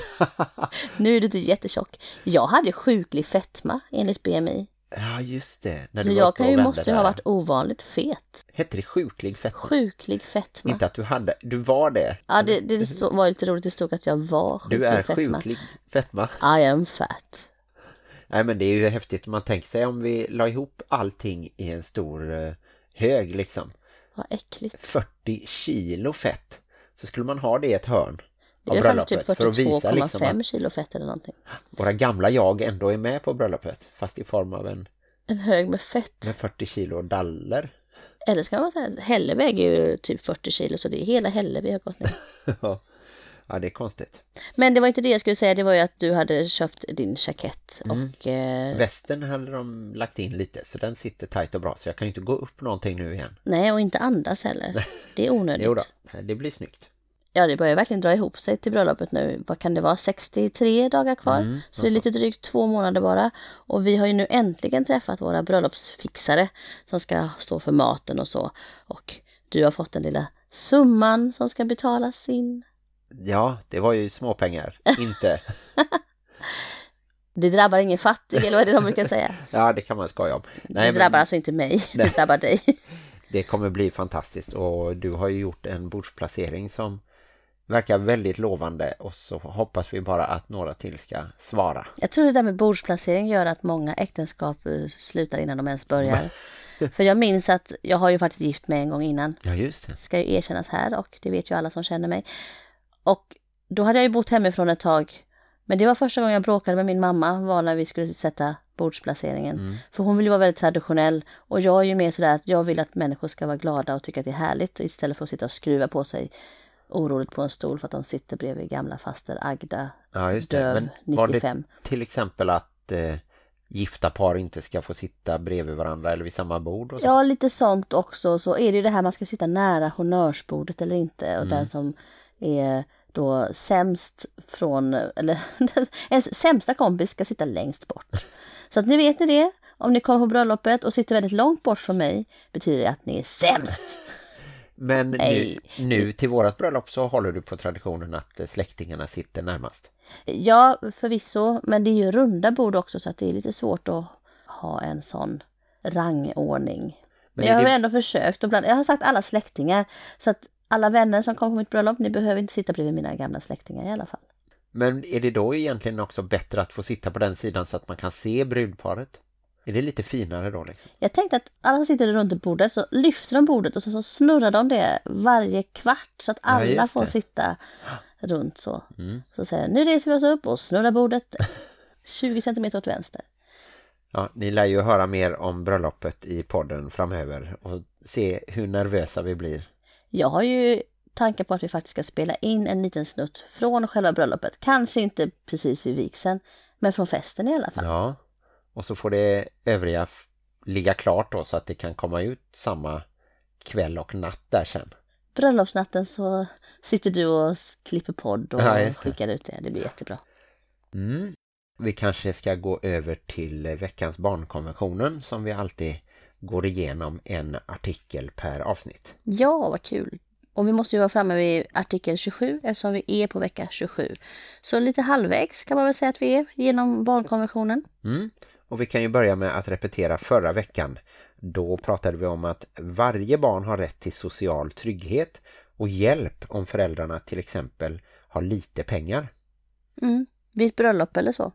nu är du inte jättetjock. Jag hade sjuklig fetma enligt BMI. Ja just det. När Så du var jag kan ju, måste ju ha varit ovanligt fet. Hette det sjuklig fetma? Sjuklig fetma. Inte att du hade, du var det. Ja, det, det stod- var lite roligt. Det stod att jag var sjuklig Du är fetma. sjuklig fetma. I am fat. Nej men det är ju häftigt. Man tänker sig om vi la ihop allting i en stor eh, hög liksom. Vad äckligt. 40 kilo fett. Så skulle man ha det i ett hörn Av är faktiskt typ bröllopet. för att visa 42,5 liksom kilo fett eller någonting. våra gamla jag ändå är med på bröllopet. Fast i form av en En hög med fett. med 40 kilo daller. Eller ska man säga, Helle väger ju typ 40 kilo så det är hela Helle vi har gått ner. ja det är konstigt. Men det var inte det jag skulle säga, det var ju att du hade köpt din jackett och eh, Västen hade de lagt in lite så den sitter tajt och bra. Så jag kan ju inte gå upp någonting nu igen. nej och inte andas heller. Det är onödigt. Jo då, det blir snyggt. Ja, det börjar verkligen dra ihop sig till bröllopet nu. Vad kan det vara? 63 dagar kvar. Mm, så det är lite drygt två månader bara. Och vi har ju nu äntligen träffat våra bröllopsfixare som ska stå för maten och så. Och du har fått den lilla summan som ska betalas in. Ja, det var ju småpengar. inte. Det drabbar ingen fattig, eller vad är det de brukar säga? Ja, det kan man skoja om. Nej, det drabbar men alltså inte mig, det drabbar dig. det kommer bli fantastiskt. Och du har ju gjort en bordsplacering som verkar väldigt lovande. Och så hoppas vi bara att några till ska svara. Jag tror det där med bordsplacering gör att många äktenskap eh, slutar innan de ens börjar. För jag minns att jag har ju faktiskt gift mig en gång innan. Ja, just det. ska ju erkännas här och det vet ju alla som känner mig. Och då hade jag ju bott hemifrån ett tag. Men det var första gången jag bråkade med min mamma var när vi skulle sätta bordsplaceringen. För hon vill ju vara väldigt traditionell och jag är ju mer sådär att jag vill att människor ska vara glada och tycka att det är härligt istället för att sitta och skruva på sig oroligt på en stol för att de sitter bredvid gamla faster Agda, Ja, just det. döv, Men var 95. det till exempel att eh, gifta par inte ska få sitta bredvid varandra eller vid samma bord? Och så? Ja, lite sånt också. Så är det ju det här man ska sitta nära honnörsbordet eller inte. Och Mm. den som är då sämst från, eller ens sämsta kompis ska sitta längst bort. Så att ni vet ni det. Om ni kommer på bröllopet och sitter väldigt långt bort från mig betyder det att ni är sämst. Men nu, nu till vårat bröllop så håller du på traditionen att eh, släktingarna sitter närmast. Ja, förvisso. Men det är ju runda bord också så att det är lite svårt att ha en sån rangordning. Men jag har det- ändå försökt. Och bland, jag har sagt alla släktingar. Så att alla vänner som kommer på mitt bröllop, ni behöver inte sitta bredvid mina gamla släktingar i alla fall. Men är det då egentligen också bättre att få sitta på den sidan så att man kan se brudparet? Är det lite finare då liksom? Jag tänkte att alla som sitter runt bordet så lyfter de bordet och så, så snurrar de det varje kvart så att Ja, alla just får sitta runt så. Mm. Så säger jag, nu reser vi oss upp och snurrar bordet 20 centimeter åt vänster. Ja, ni lär ju höra mer om bröllopet i podden framöver och se hur nervösa vi blir. Jag har ju tankar på att vi faktiskt ska spela in en liten snutt från själva bröllopet. Kanske inte precis vid vigseln, men från festen i alla fall. Ja, och så får det övriga ligga klart då så att det kan komma ut samma kväll och natt där sen. bröllopsnatten så sitter du och klipper podd och Ja, skickar ut det. Det blir jättebra. Mm. Vi kanske ska gå över till veckans barnkonventionen som vi alltid går igenom en artikel per avsnitt. Ja, vad kul. Och vi måste ju vara framme vid artikel 27 eftersom vi är på vecka 27. Så lite halvvägs kan man väl säga att vi är genom barnkonventionen. Mm. Och vi kan ju börja med att repetera förra veckan. Då pratade vi om att varje barn har rätt till social trygghet och hjälp om föräldrarna till exempel har lite pengar. Mm. Vid ett bröllop eller så.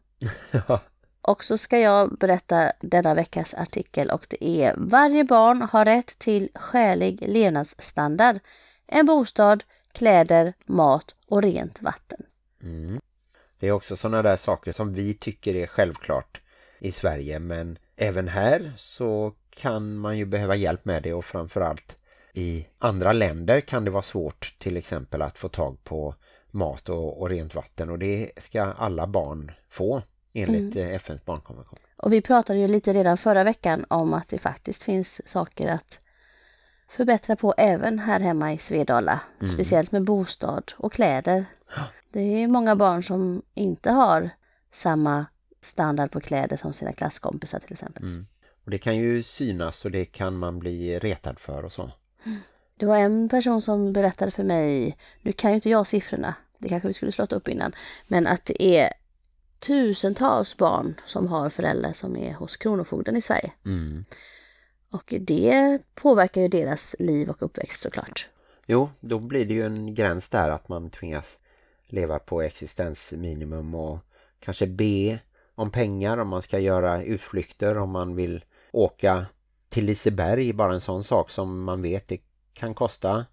Och så ska jag berätta denna veckas artikel och det är Varje barn har rätt till skälig levnadsstandard. En bostad, kläder, mat och rent vatten. Mm. Det är också sådana där saker som vi tycker är självklart i Sverige men även här så kan man ju behöva hjälp med det och framförallt i andra länder kan det vara svårt till exempel att få tag på mat och, och rent vatten och det ska alla barn få enligt eh, FNs barnkonvention. Och vi pratade ju lite redan förra veckan om att det faktiskt finns saker att förbättra på även här hemma i Svedala. Speciellt med bostad och kläder. Det är många barn som inte har samma standard på kläder som sina klasskompisar till exempel. Och det kan ju synas och det kan man bli retad för och så. Det var en person som berättade för mig, nu kan ju inte jag siffrorna, det kanske vi skulle slått upp innan, men att det är tusentals barn som har föräldrar som är hos Kronofogden i Sverige. Mm. Och det påverkar ju deras liv och uppväxt såklart. Jo, då blir det ju en gräns där att man tvingas leva på existensminimum och kanske be om pengar om man ska göra utflykter, om man vill åka till Liseberg, bara en sån sak som man vet det kan kosta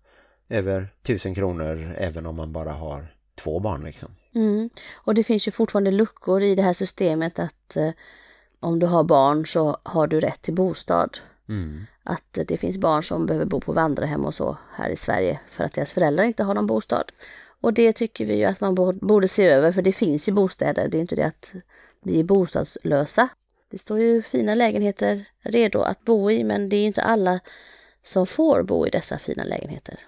över tusen kronor även om man bara har två barn liksom. Mm. Och det finns ju fortfarande luckor i det här systemet att eh, om du har barn så har du rätt till bostad. Mm. Att eh, det finns barn som behöver bo på vandrarhem och så här i Sverige för att deras föräldrar inte har någon bostad. Och det tycker vi ju att man bo- borde se över för det finns ju bostäder. Det är inte det att vi är bostadslösa. Det står ju fina lägenheter redo att bo i men det är ju inte alla som får bo i dessa fina lägenheter.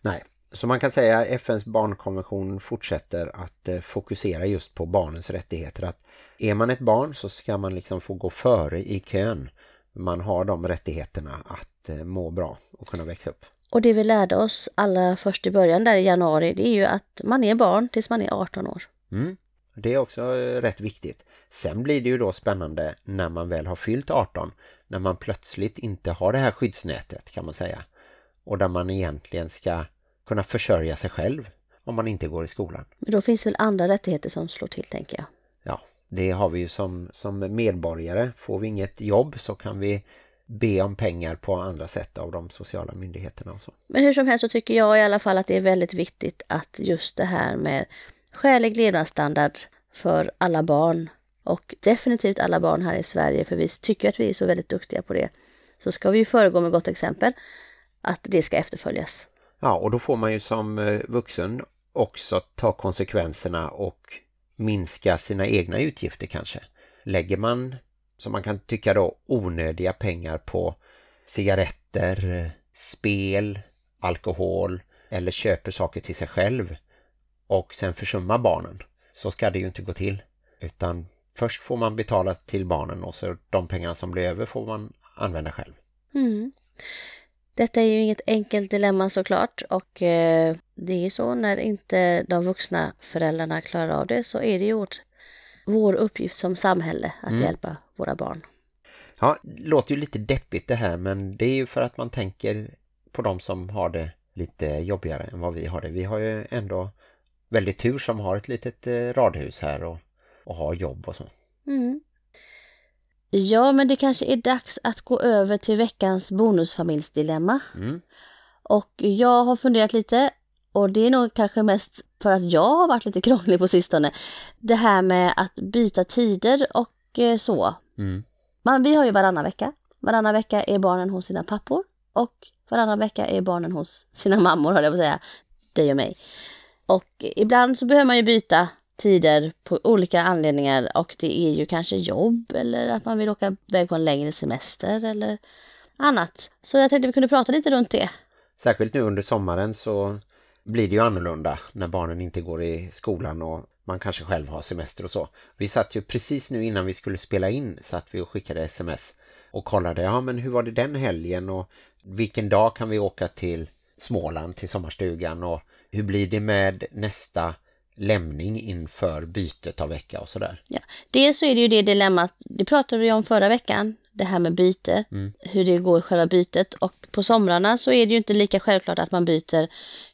Nej, så man kan säga att FNs barnkonvention fortsätter att eh, fokusera just på barnens rättigheter. Att är man ett barn så ska man liksom få gå före i kön. Man har de rättigheterna att eh, må bra och kunna växa upp. Och det vi lärde oss allra först i början där i januari det är ju att man är barn tills man är 18 år. Mm. Det är också eh, rätt viktigt. Sen blir det ju då spännande när man väl har fyllt 18. När man plötsligt inte har det här skyddsnätet kan man säga. Och där man egentligen ska kunna försörja sig själv om man inte går i skolan. Men då finns väl andra rättigheter som slår till tänker jag. Ja, det har vi ju som, som medborgare. Får vi inget jobb så kan vi be om pengar på andra sätt av de sociala myndigheterna och så. Men hur som helst så tycker jag i alla fall att det är väldigt viktigt att just det här med skälig levnadsstandard för alla barn och definitivt alla barn här i Sverige för vi tycker att vi är så väldigt duktiga på det. Så ska vi ju föregå med gott exempel att det ska efterföljas. Ja, och då får man ju som eh, vuxen också ta konsekvenserna och minska sina egna utgifter kanske. Lägger man, som man kan tycka då, onödiga pengar på cigaretter, eh, spel, alkohol eller köper saker till sig själv och sen försummar barnen så ska det ju inte gå till. Utan först får man betala till barnen och så de pengarna som blir över får man använda själv. Mm. Detta är ju inget enkelt dilemma såklart och eh, det är så när inte de vuxna föräldrarna klarar av det så är det ju vår uppgift som samhälle att hjälpa våra barn. Ja, det låter ju lite deppigt det här men det är ju för att man tänker på de som har det lite jobbigare än vad vi har det. Vi har ju ändå väldigt tur som har ett litet eh, radhus här och, och har jobb och så. Mm. Ja, men det kanske är dags att gå över till veckans bonusfamiljsdilemma. Mm. Och jag har funderat lite och det är nog kanske mest för att jag har varit lite krånglig på sistone. Det här med att byta tider och eh, så. Mm. Man, vi har ju varannan vecka. Varannan vecka är barnen hos sina pappor och varannan vecka är barnen hos sina mammor, höll jag på att säga. Dig och mig. Och ibland så behöver man ju byta tider på olika anledningar och det är ju kanske jobb eller att man vill åka iväg på en längre semester eller annat. Så jag tänkte vi kunde prata lite runt det. Särskilt nu under sommaren så blir det ju annorlunda när barnen inte går i skolan och man kanske själv har semester och så. Vi satt ju precis nu innan vi skulle spela in satt vi och skickade sms och kollade, ja men hur var det den helgen och vilken dag kan vi åka till Småland till sommarstugan och hur blir det med nästa lämning inför bytet av vecka och sådär. Ja. Dels så är det ju det dilemmat, det pratade vi om förra veckan, det här med byte, Mm. hur det går själva bytet. Och på somrarna så är det ju inte lika självklart att man byter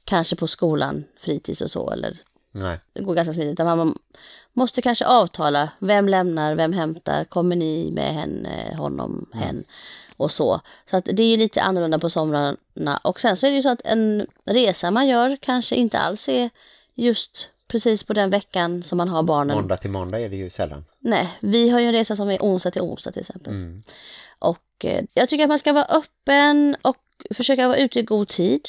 kanske på skolan, fritids och så, eller Nej, det går ganska smidigt. Man måste kanske avtala, vem lämnar, vem hämtar, kommer ni med henne, honom, hen och så. Så att det är ju lite annorlunda på somrarna. Och sen så är det ju så att en resa man gör kanske inte alls är just precis på den veckan som man har barnen. måndag till måndag är det ju sällan. Nej, vi har ju en resa som är onsdag till onsdag till exempel. Och eh, jag tycker att man ska vara öppen och försöka vara ute i god tid.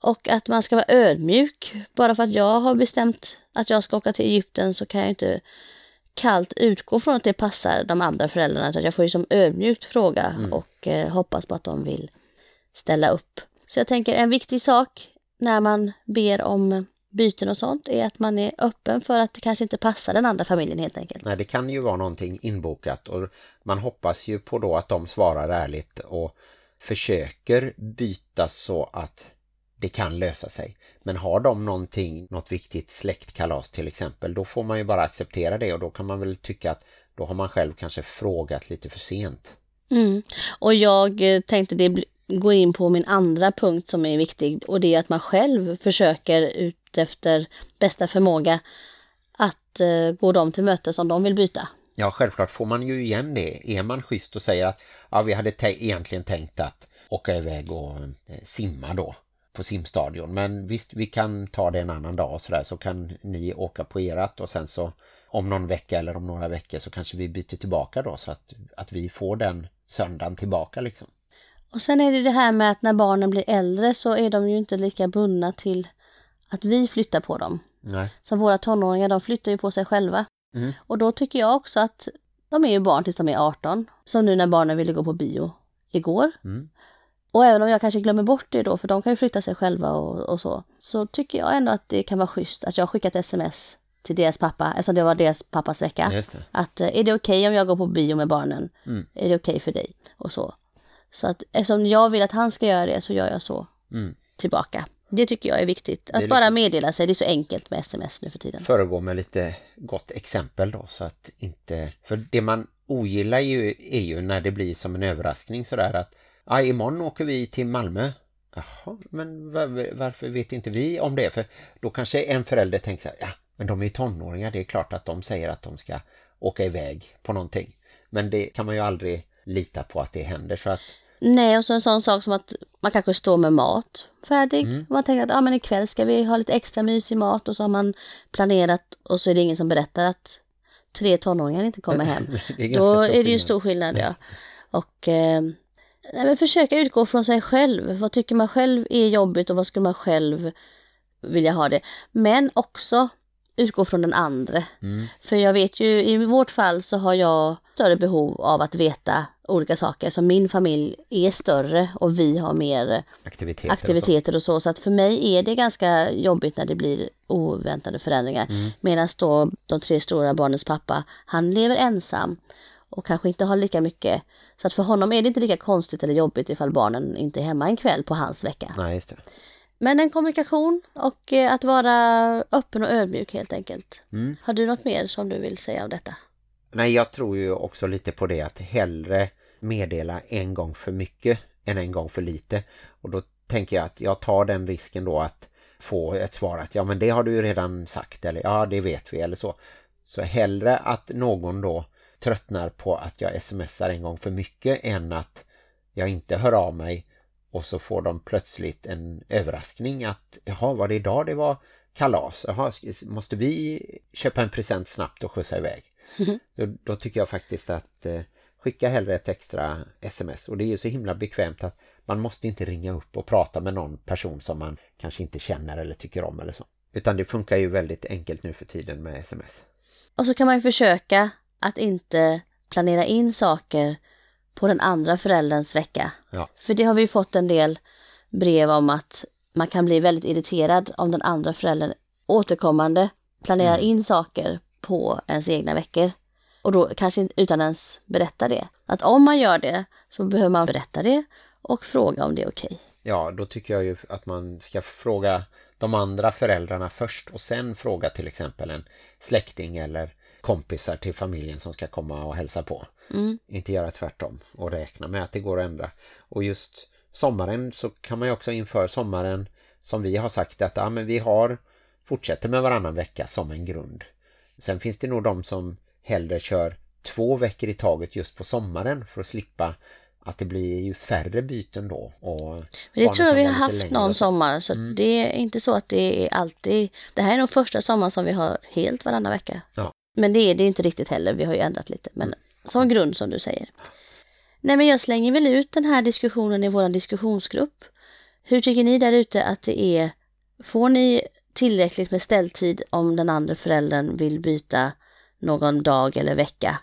Och att man ska vara ödmjuk. Bara för att jag har bestämt att jag ska åka till Egypten så kan jag inte kallt utgå från att det passar de andra föräldrarna. Utan jag får ju som ödmjukt fråga och eh, hoppas på att de vill ställa upp. Så jag tänker en viktig sak när man ber om byten och sånt är att man är öppen för att det kanske inte passar den andra familjen helt enkelt. Nej, det kan ju vara någonting inbokat och man hoppas ju på då att de svarar ärligt och försöker byta så att det kan lösa sig. Men har de någonting, något viktigt släktkalas till exempel, då får man ju bara acceptera det och då kan man väl tycka att då har man själv kanske frågat lite för sent. Mm. Och jag eh, tänkte det går in på min andra punkt som är viktig och det är att man själv försöker ut efter bästa förmåga att eh, gå dem till möte som de vill byta. Ja, självklart får man ju igen det. Är man schysst och säger att ja, vi hade egentligen tänkt att åka iväg och eh, simma då på simstadion. Men visst, vi kan ta det en annan dag och sådär så kan ni åka på erat och sen så om någon vecka eller om några veckor så kanske vi byter tillbaka då så att, att vi får den söndagen tillbaka liksom. Och sen är det det här med att när barnen blir äldre så är de ju inte lika bundna till att vi flyttar på dem. Nej. Som våra tonåringar, de flyttar ju på sig själva. Mm. Och då tycker jag också att de är ju barn tills de är 18. Som nu när barnen ville gå på bio igår. Mm. Och även om jag kanske glömmer bort det då, för de kan ju flytta sig själva och, och så. Så tycker jag ändå att det kan vara schysst att jag har skickat sms till deras pappa, eftersom det var deras pappas vecka. Att eh, är det okej om jag går på bio med barnen? Mm. Är det okej för dig? Och så. Så att eftersom jag vill att han ska göra det så gör jag så Mm. tillbaka. Det tycker jag är viktigt. Att är bara meddela sig. Det är så enkelt med sms nu för tiden. föregå med lite gott exempel då så att inte, för det man ogillar ju är ju när det blir som en överraskning sådär att ja, imorgon åker vi till Malmö. Jaha, men var, varför vet inte vi om det? För då kanske en förälder tänker så här, ja, men de är ju tonåringar, det är klart att de säger att de ska åka iväg på någonting. Men det kan man ju aldrig lita på att det händer så att Nej, och så en sån sak som att man kanske står med mat färdig. Mm. Man tänker att ah, men ikväll ska vi ha lite extra mysig mat och så har man planerat och så är det ingen som berättar att tre tonåringar inte kommer hem. är Då är det ju stor skillnad, ja. Och eh, nej, men försöka utgå från sig själv. Vad tycker man själv är jobbigt och vad skulle man själv vilja ha det. Men också utgå från den andra. Mm. För jag vet ju, i vårt fall så har jag större behov av att veta olika saker. Så min familj är större och vi har mer aktiviteter, och så. aktiviteter och så. Så att för mig är det ganska jobbigt när det blir oväntade förändringar. Mm. Medan då de tre stora barnens pappa, han lever ensam och kanske inte har lika mycket. Så att för honom är det inte lika konstigt eller jobbigt ifall barnen inte är hemma en kväll på hans vecka. Nej, just det. Men en kommunikation och eh, att vara öppen och ödmjuk helt enkelt. Mm. Har du något mer som du vill säga av detta? Nej, jag tror ju också lite på det att hellre meddela en gång för mycket än en gång för lite. Och då tänker jag att jag tar den risken då att få ett svar att ja men det har du ju redan sagt eller ja det vet vi eller så. Så hellre att någon då tröttnar på att jag smsar en gång för mycket än att jag inte hör av mig och så får de plötsligt en överraskning att jaha var det idag det var kalas? Jaha, måste vi köpa en present snabbt och skjutsa iväg? Då, då tycker jag faktiskt att eh, skicka hellre ett extra sms. Och det är ju så himla bekvämt att man måste inte ringa upp och prata med någon person som man kanske inte känner eller tycker om eller så. Utan det funkar ju väldigt enkelt nu för tiden med sms. Och så kan man ju försöka att inte planera in saker på den andra förälderns vecka. Ja. För det har vi ju fått en del brev om att man kan bli väldigt irriterad om den andra föräldern återkommande planerar in saker på ens egna veckor. Och då kanske utan ens berätta det. Att om man gör det så behöver man berätta det och fråga om det är okej. Ja, då tycker jag ju att man ska fråga de andra föräldrarna först och sen fråga till exempel en släkting eller kompisar till familjen som ska komma och hälsa på. Mm. Inte göra tvärtom och räkna med att det går att ändra. Och just sommaren så kan man ju också inför sommaren som vi har sagt att ja, men vi har fortsätter med varannan vecka som en grund. Sen finns det nog de som hellre kör två veckor i taget just på sommaren för att slippa att det blir ju färre byten då. Och Men det tror jag vi har haft längre någon sommar så Mm. det är inte så att det är alltid, det här är nog första sommaren som vi har helt varannan vecka. Ja. Men det är det inte riktigt heller, vi har ju ändrat lite, men som grund som du säger. Nej men jag slänger väl ut den här diskussionen i vår diskussionsgrupp. Hur tycker ni där ute att det är, får ni tillräckligt med ställtid om den andra föräldern vill byta någon dag eller vecka?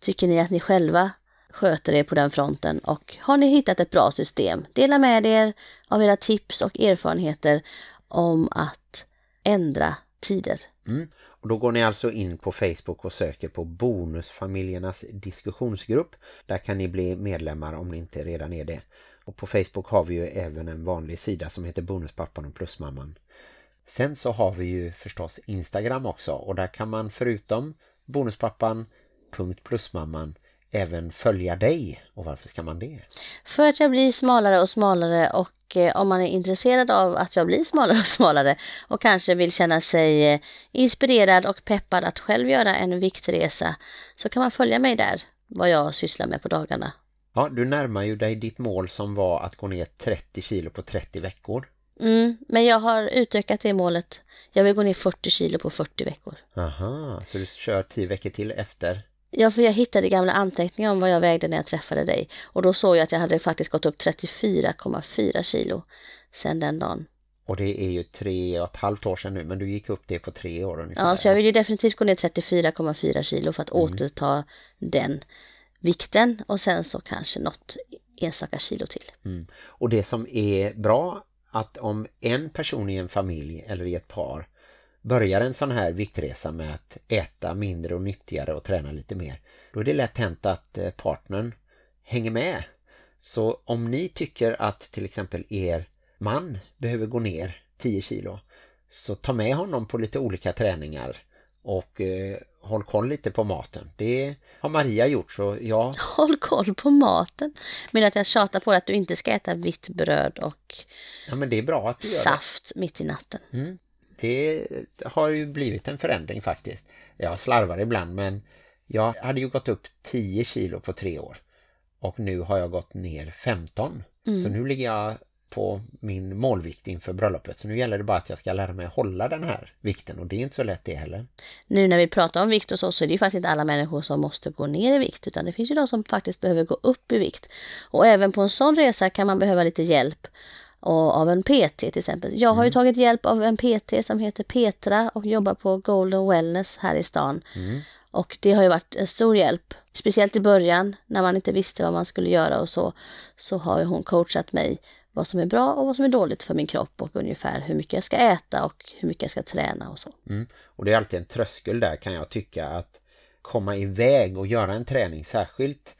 Tycker ni att ni själva sköter er på den fronten och har ni hittat ett bra system? Dela med er av era tips och erfarenheter om att ändra tider. Mm. Och då går ni alltså in på Facebook och söker på Bonusfamiljernas diskussionsgrupp. Där kan ni bli medlemmar om ni inte redan är det. Och på Facebook har vi ju även en vanlig sida som heter Bonuspappan och Plusmamman. Sen så har vi ju förstås Instagram också och där kan man förutom bonuspappan.plusmamman även följa dig. Och varför ska man det? För att jag blir smalare och smalare och eh, om man är intresserad av att jag blir smalare och smalare och kanske vill känna sig eh, inspirerad och peppad att själv göra en viktresa så kan man följa mig där, vad jag sysslar med på dagarna. Ja, du närmar ju dig ditt mål som var att gå ner 30 kilo på 30 veckor. Mm, men jag har utökat det målet. Jag vill gå ner 40 kilo på 40 veckor. Aha, så du kör 10 veckor till efter. Ja, för jag hittade gamla anteckningar om vad jag vägde när jag träffade dig. Och då såg jag att jag hade faktiskt gått upp 34,4 kilo sedan den dagen. Och det är ju tre och ett halvt år sedan nu, men du gick upp det på tre år ungefär. Ja, så jag vill ju definitivt gå ner 34,4 kilo för att återta den vikten och sen så kanske något enstaka kilo till. Mm. Och det som är bra att om en person i en familj eller i ett par börjar en sån här viktresa med att äta mindre och nyttigare och träna lite mer, då är det lätt hänt att eh, partnern hänger med. Så om ni tycker att till exempel er man behöver gå ner 10 kilo så ta med honom på lite olika träningar och eh, håll koll lite på maten. Det har Maria gjort så jag Håll koll på maten. Men att jag tjatar på att du inte ska äta vitt bröd och Ja men det är bra att du saft mitt i natten. Mm. Det har ju blivit en förändring faktiskt. Jag slarvar ibland men jag hade ju gått upp 10 kilo på tre år. Och nu har jag gått ner 15. Så nu ligger jag på min målvikt inför bröllopet. Så nu gäller det bara att jag ska lära mig hålla den här vikten. Och det är inte så lätt det heller. Nu när vi pratar om vikt och så, så är det ju faktiskt inte alla människor som måste gå ner i vikt, utan det finns ju de som faktiskt behöver gå upp i vikt. Och även på en sån resa kan man behöva lite hjälp och, av en PT till exempel. Jag har ju tagit hjälp av en PT som heter Petra och jobbar på Golden Wellness här i stan. Och det har ju varit en stor hjälp. Speciellt i början när man inte visste vad man skulle göra och så. Så har hon coachat mig vad som är bra och vad som är dåligt för min kropp och ungefär hur mycket jag ska äta och hur mycket jag ska träna och så. Mm. Och det är alltid en tröskel där kan jag tycka att komma iväg och göra en träning särskilt.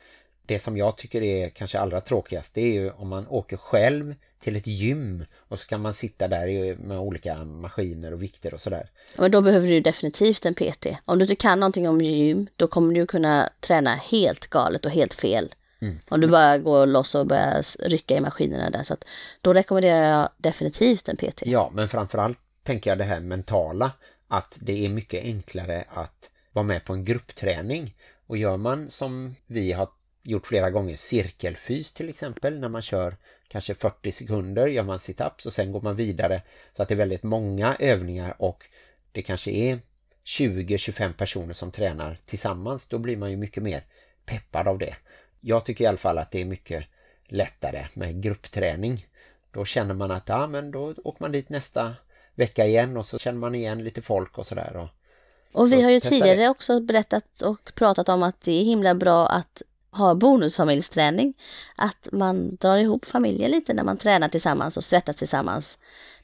Det som jag tycker är kanske allra tråkigast det är ju om man åker själv till ett gym och så kan man sitta där med olika maskiner och vikter och sådär. Ja, Men då behöver du definitivt en PT. Om du inte kan någonting om gym, då kommer du kunna träna helt galet och helt fel. Om du bara går loss och börjar rycka i maskinerna där. Så att då rekommenderar jag definitivt en PT. Ja, men framförallt tänker jag det här mentala att det är mycket enklare att vara med på en gruppträning. Och gör man som vi har gjort flera gånger cirkelfys till exempel när man kör kanske 40 sekunder gör man sit-ups och sen går man vidare så att det är väldigt många övningar och det kanske är 20-25 personer som tränar tillsammans då blir man ju mycket mer peppad av det. Jag tycker i alla fall att det är mycket lättare med gruppträning. Då känner man att ja, men då åker man dit nästa vecka igen och så känner man igen lite folk och sådär. Och Och vi Så har ju tidigare det. också berättat och pratat om att det är himla bra att ha bonusfamiljsträning. Att man drar ihop familjen lite när man tränar tillsammans och svettas tillsammans.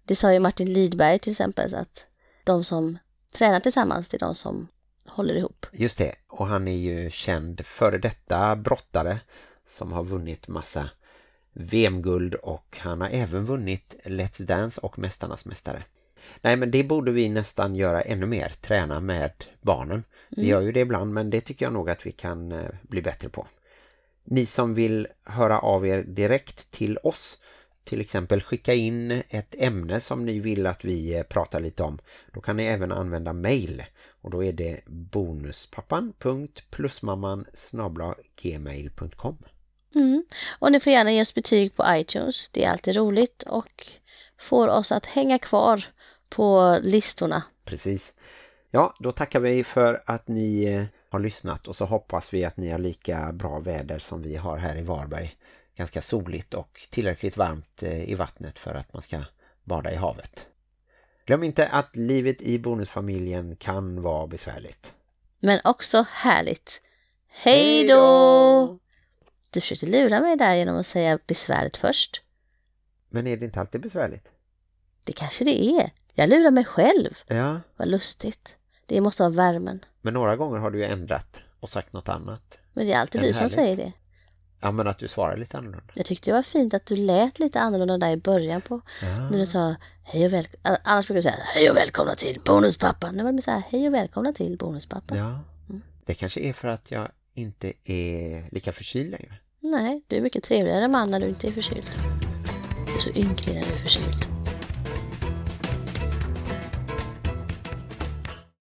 Det sa ju Martin Lidberg till exempel att de som tränar tillsammans det är de som håller ihop. Just det, och han är ju känd före detta brottare som har vunnit massa VM-guld och han har även vunnit Let's Dance och Mästarnas mästare. Nej men det borde vi nästan göra ännu mer, träna med barnen. Vi Mm. gör ju det ibland men det tycker jag nog att vi kan eh, bli bättre på. Ni som vill höra av er direkt till oss, till exempel skicka in ett ämne som ni vill att vi eh, pratar lite om. Då kan ni även använda mail och då är det bonuspappan.plusmamman gmail.com Mm. Och ni får gärna ge oss betyg på iTunes. Det är alltid roligt och får oss att hänga kvar på listorna. Precis. Ja, då tackar vi för att ni eh, har lyssnat och så hoppas vi att ni har lika bra väder som vi har här i Varberg. Ganska soligt och tillräckligt varmt eh, i vattnet för att man ska bada i havet. Glöm inte att livet i bonusfamiljen kan vara besvärligt. Men också härligt. Hej då! Du försökte lura mig där genom att säga besväret först. Men är det inte alltid besvärligt? Det kanske det är. Jag lurar mig själv. Ja, Vad lustigt. Det måste vara värmen. Men några gånger har du ju ändrat och sagt något annat. Men det är alltid du som säger det. Ja, men att du svarar lite annorlunda. Jag tyckte det var fint att du lät lite annorlunda där i början på Ja. när du sa hej och välkomna. Annars brukar du säga hej och välkomna till bonuspappan. Nu var det så här hej och välkomna till bonuspappan. Ja, det kanske är för att jag inte är lika förkyld längre. Nej, du är mycket trevligare man när du inte är förkyld. Så ynklig när du är förkyld.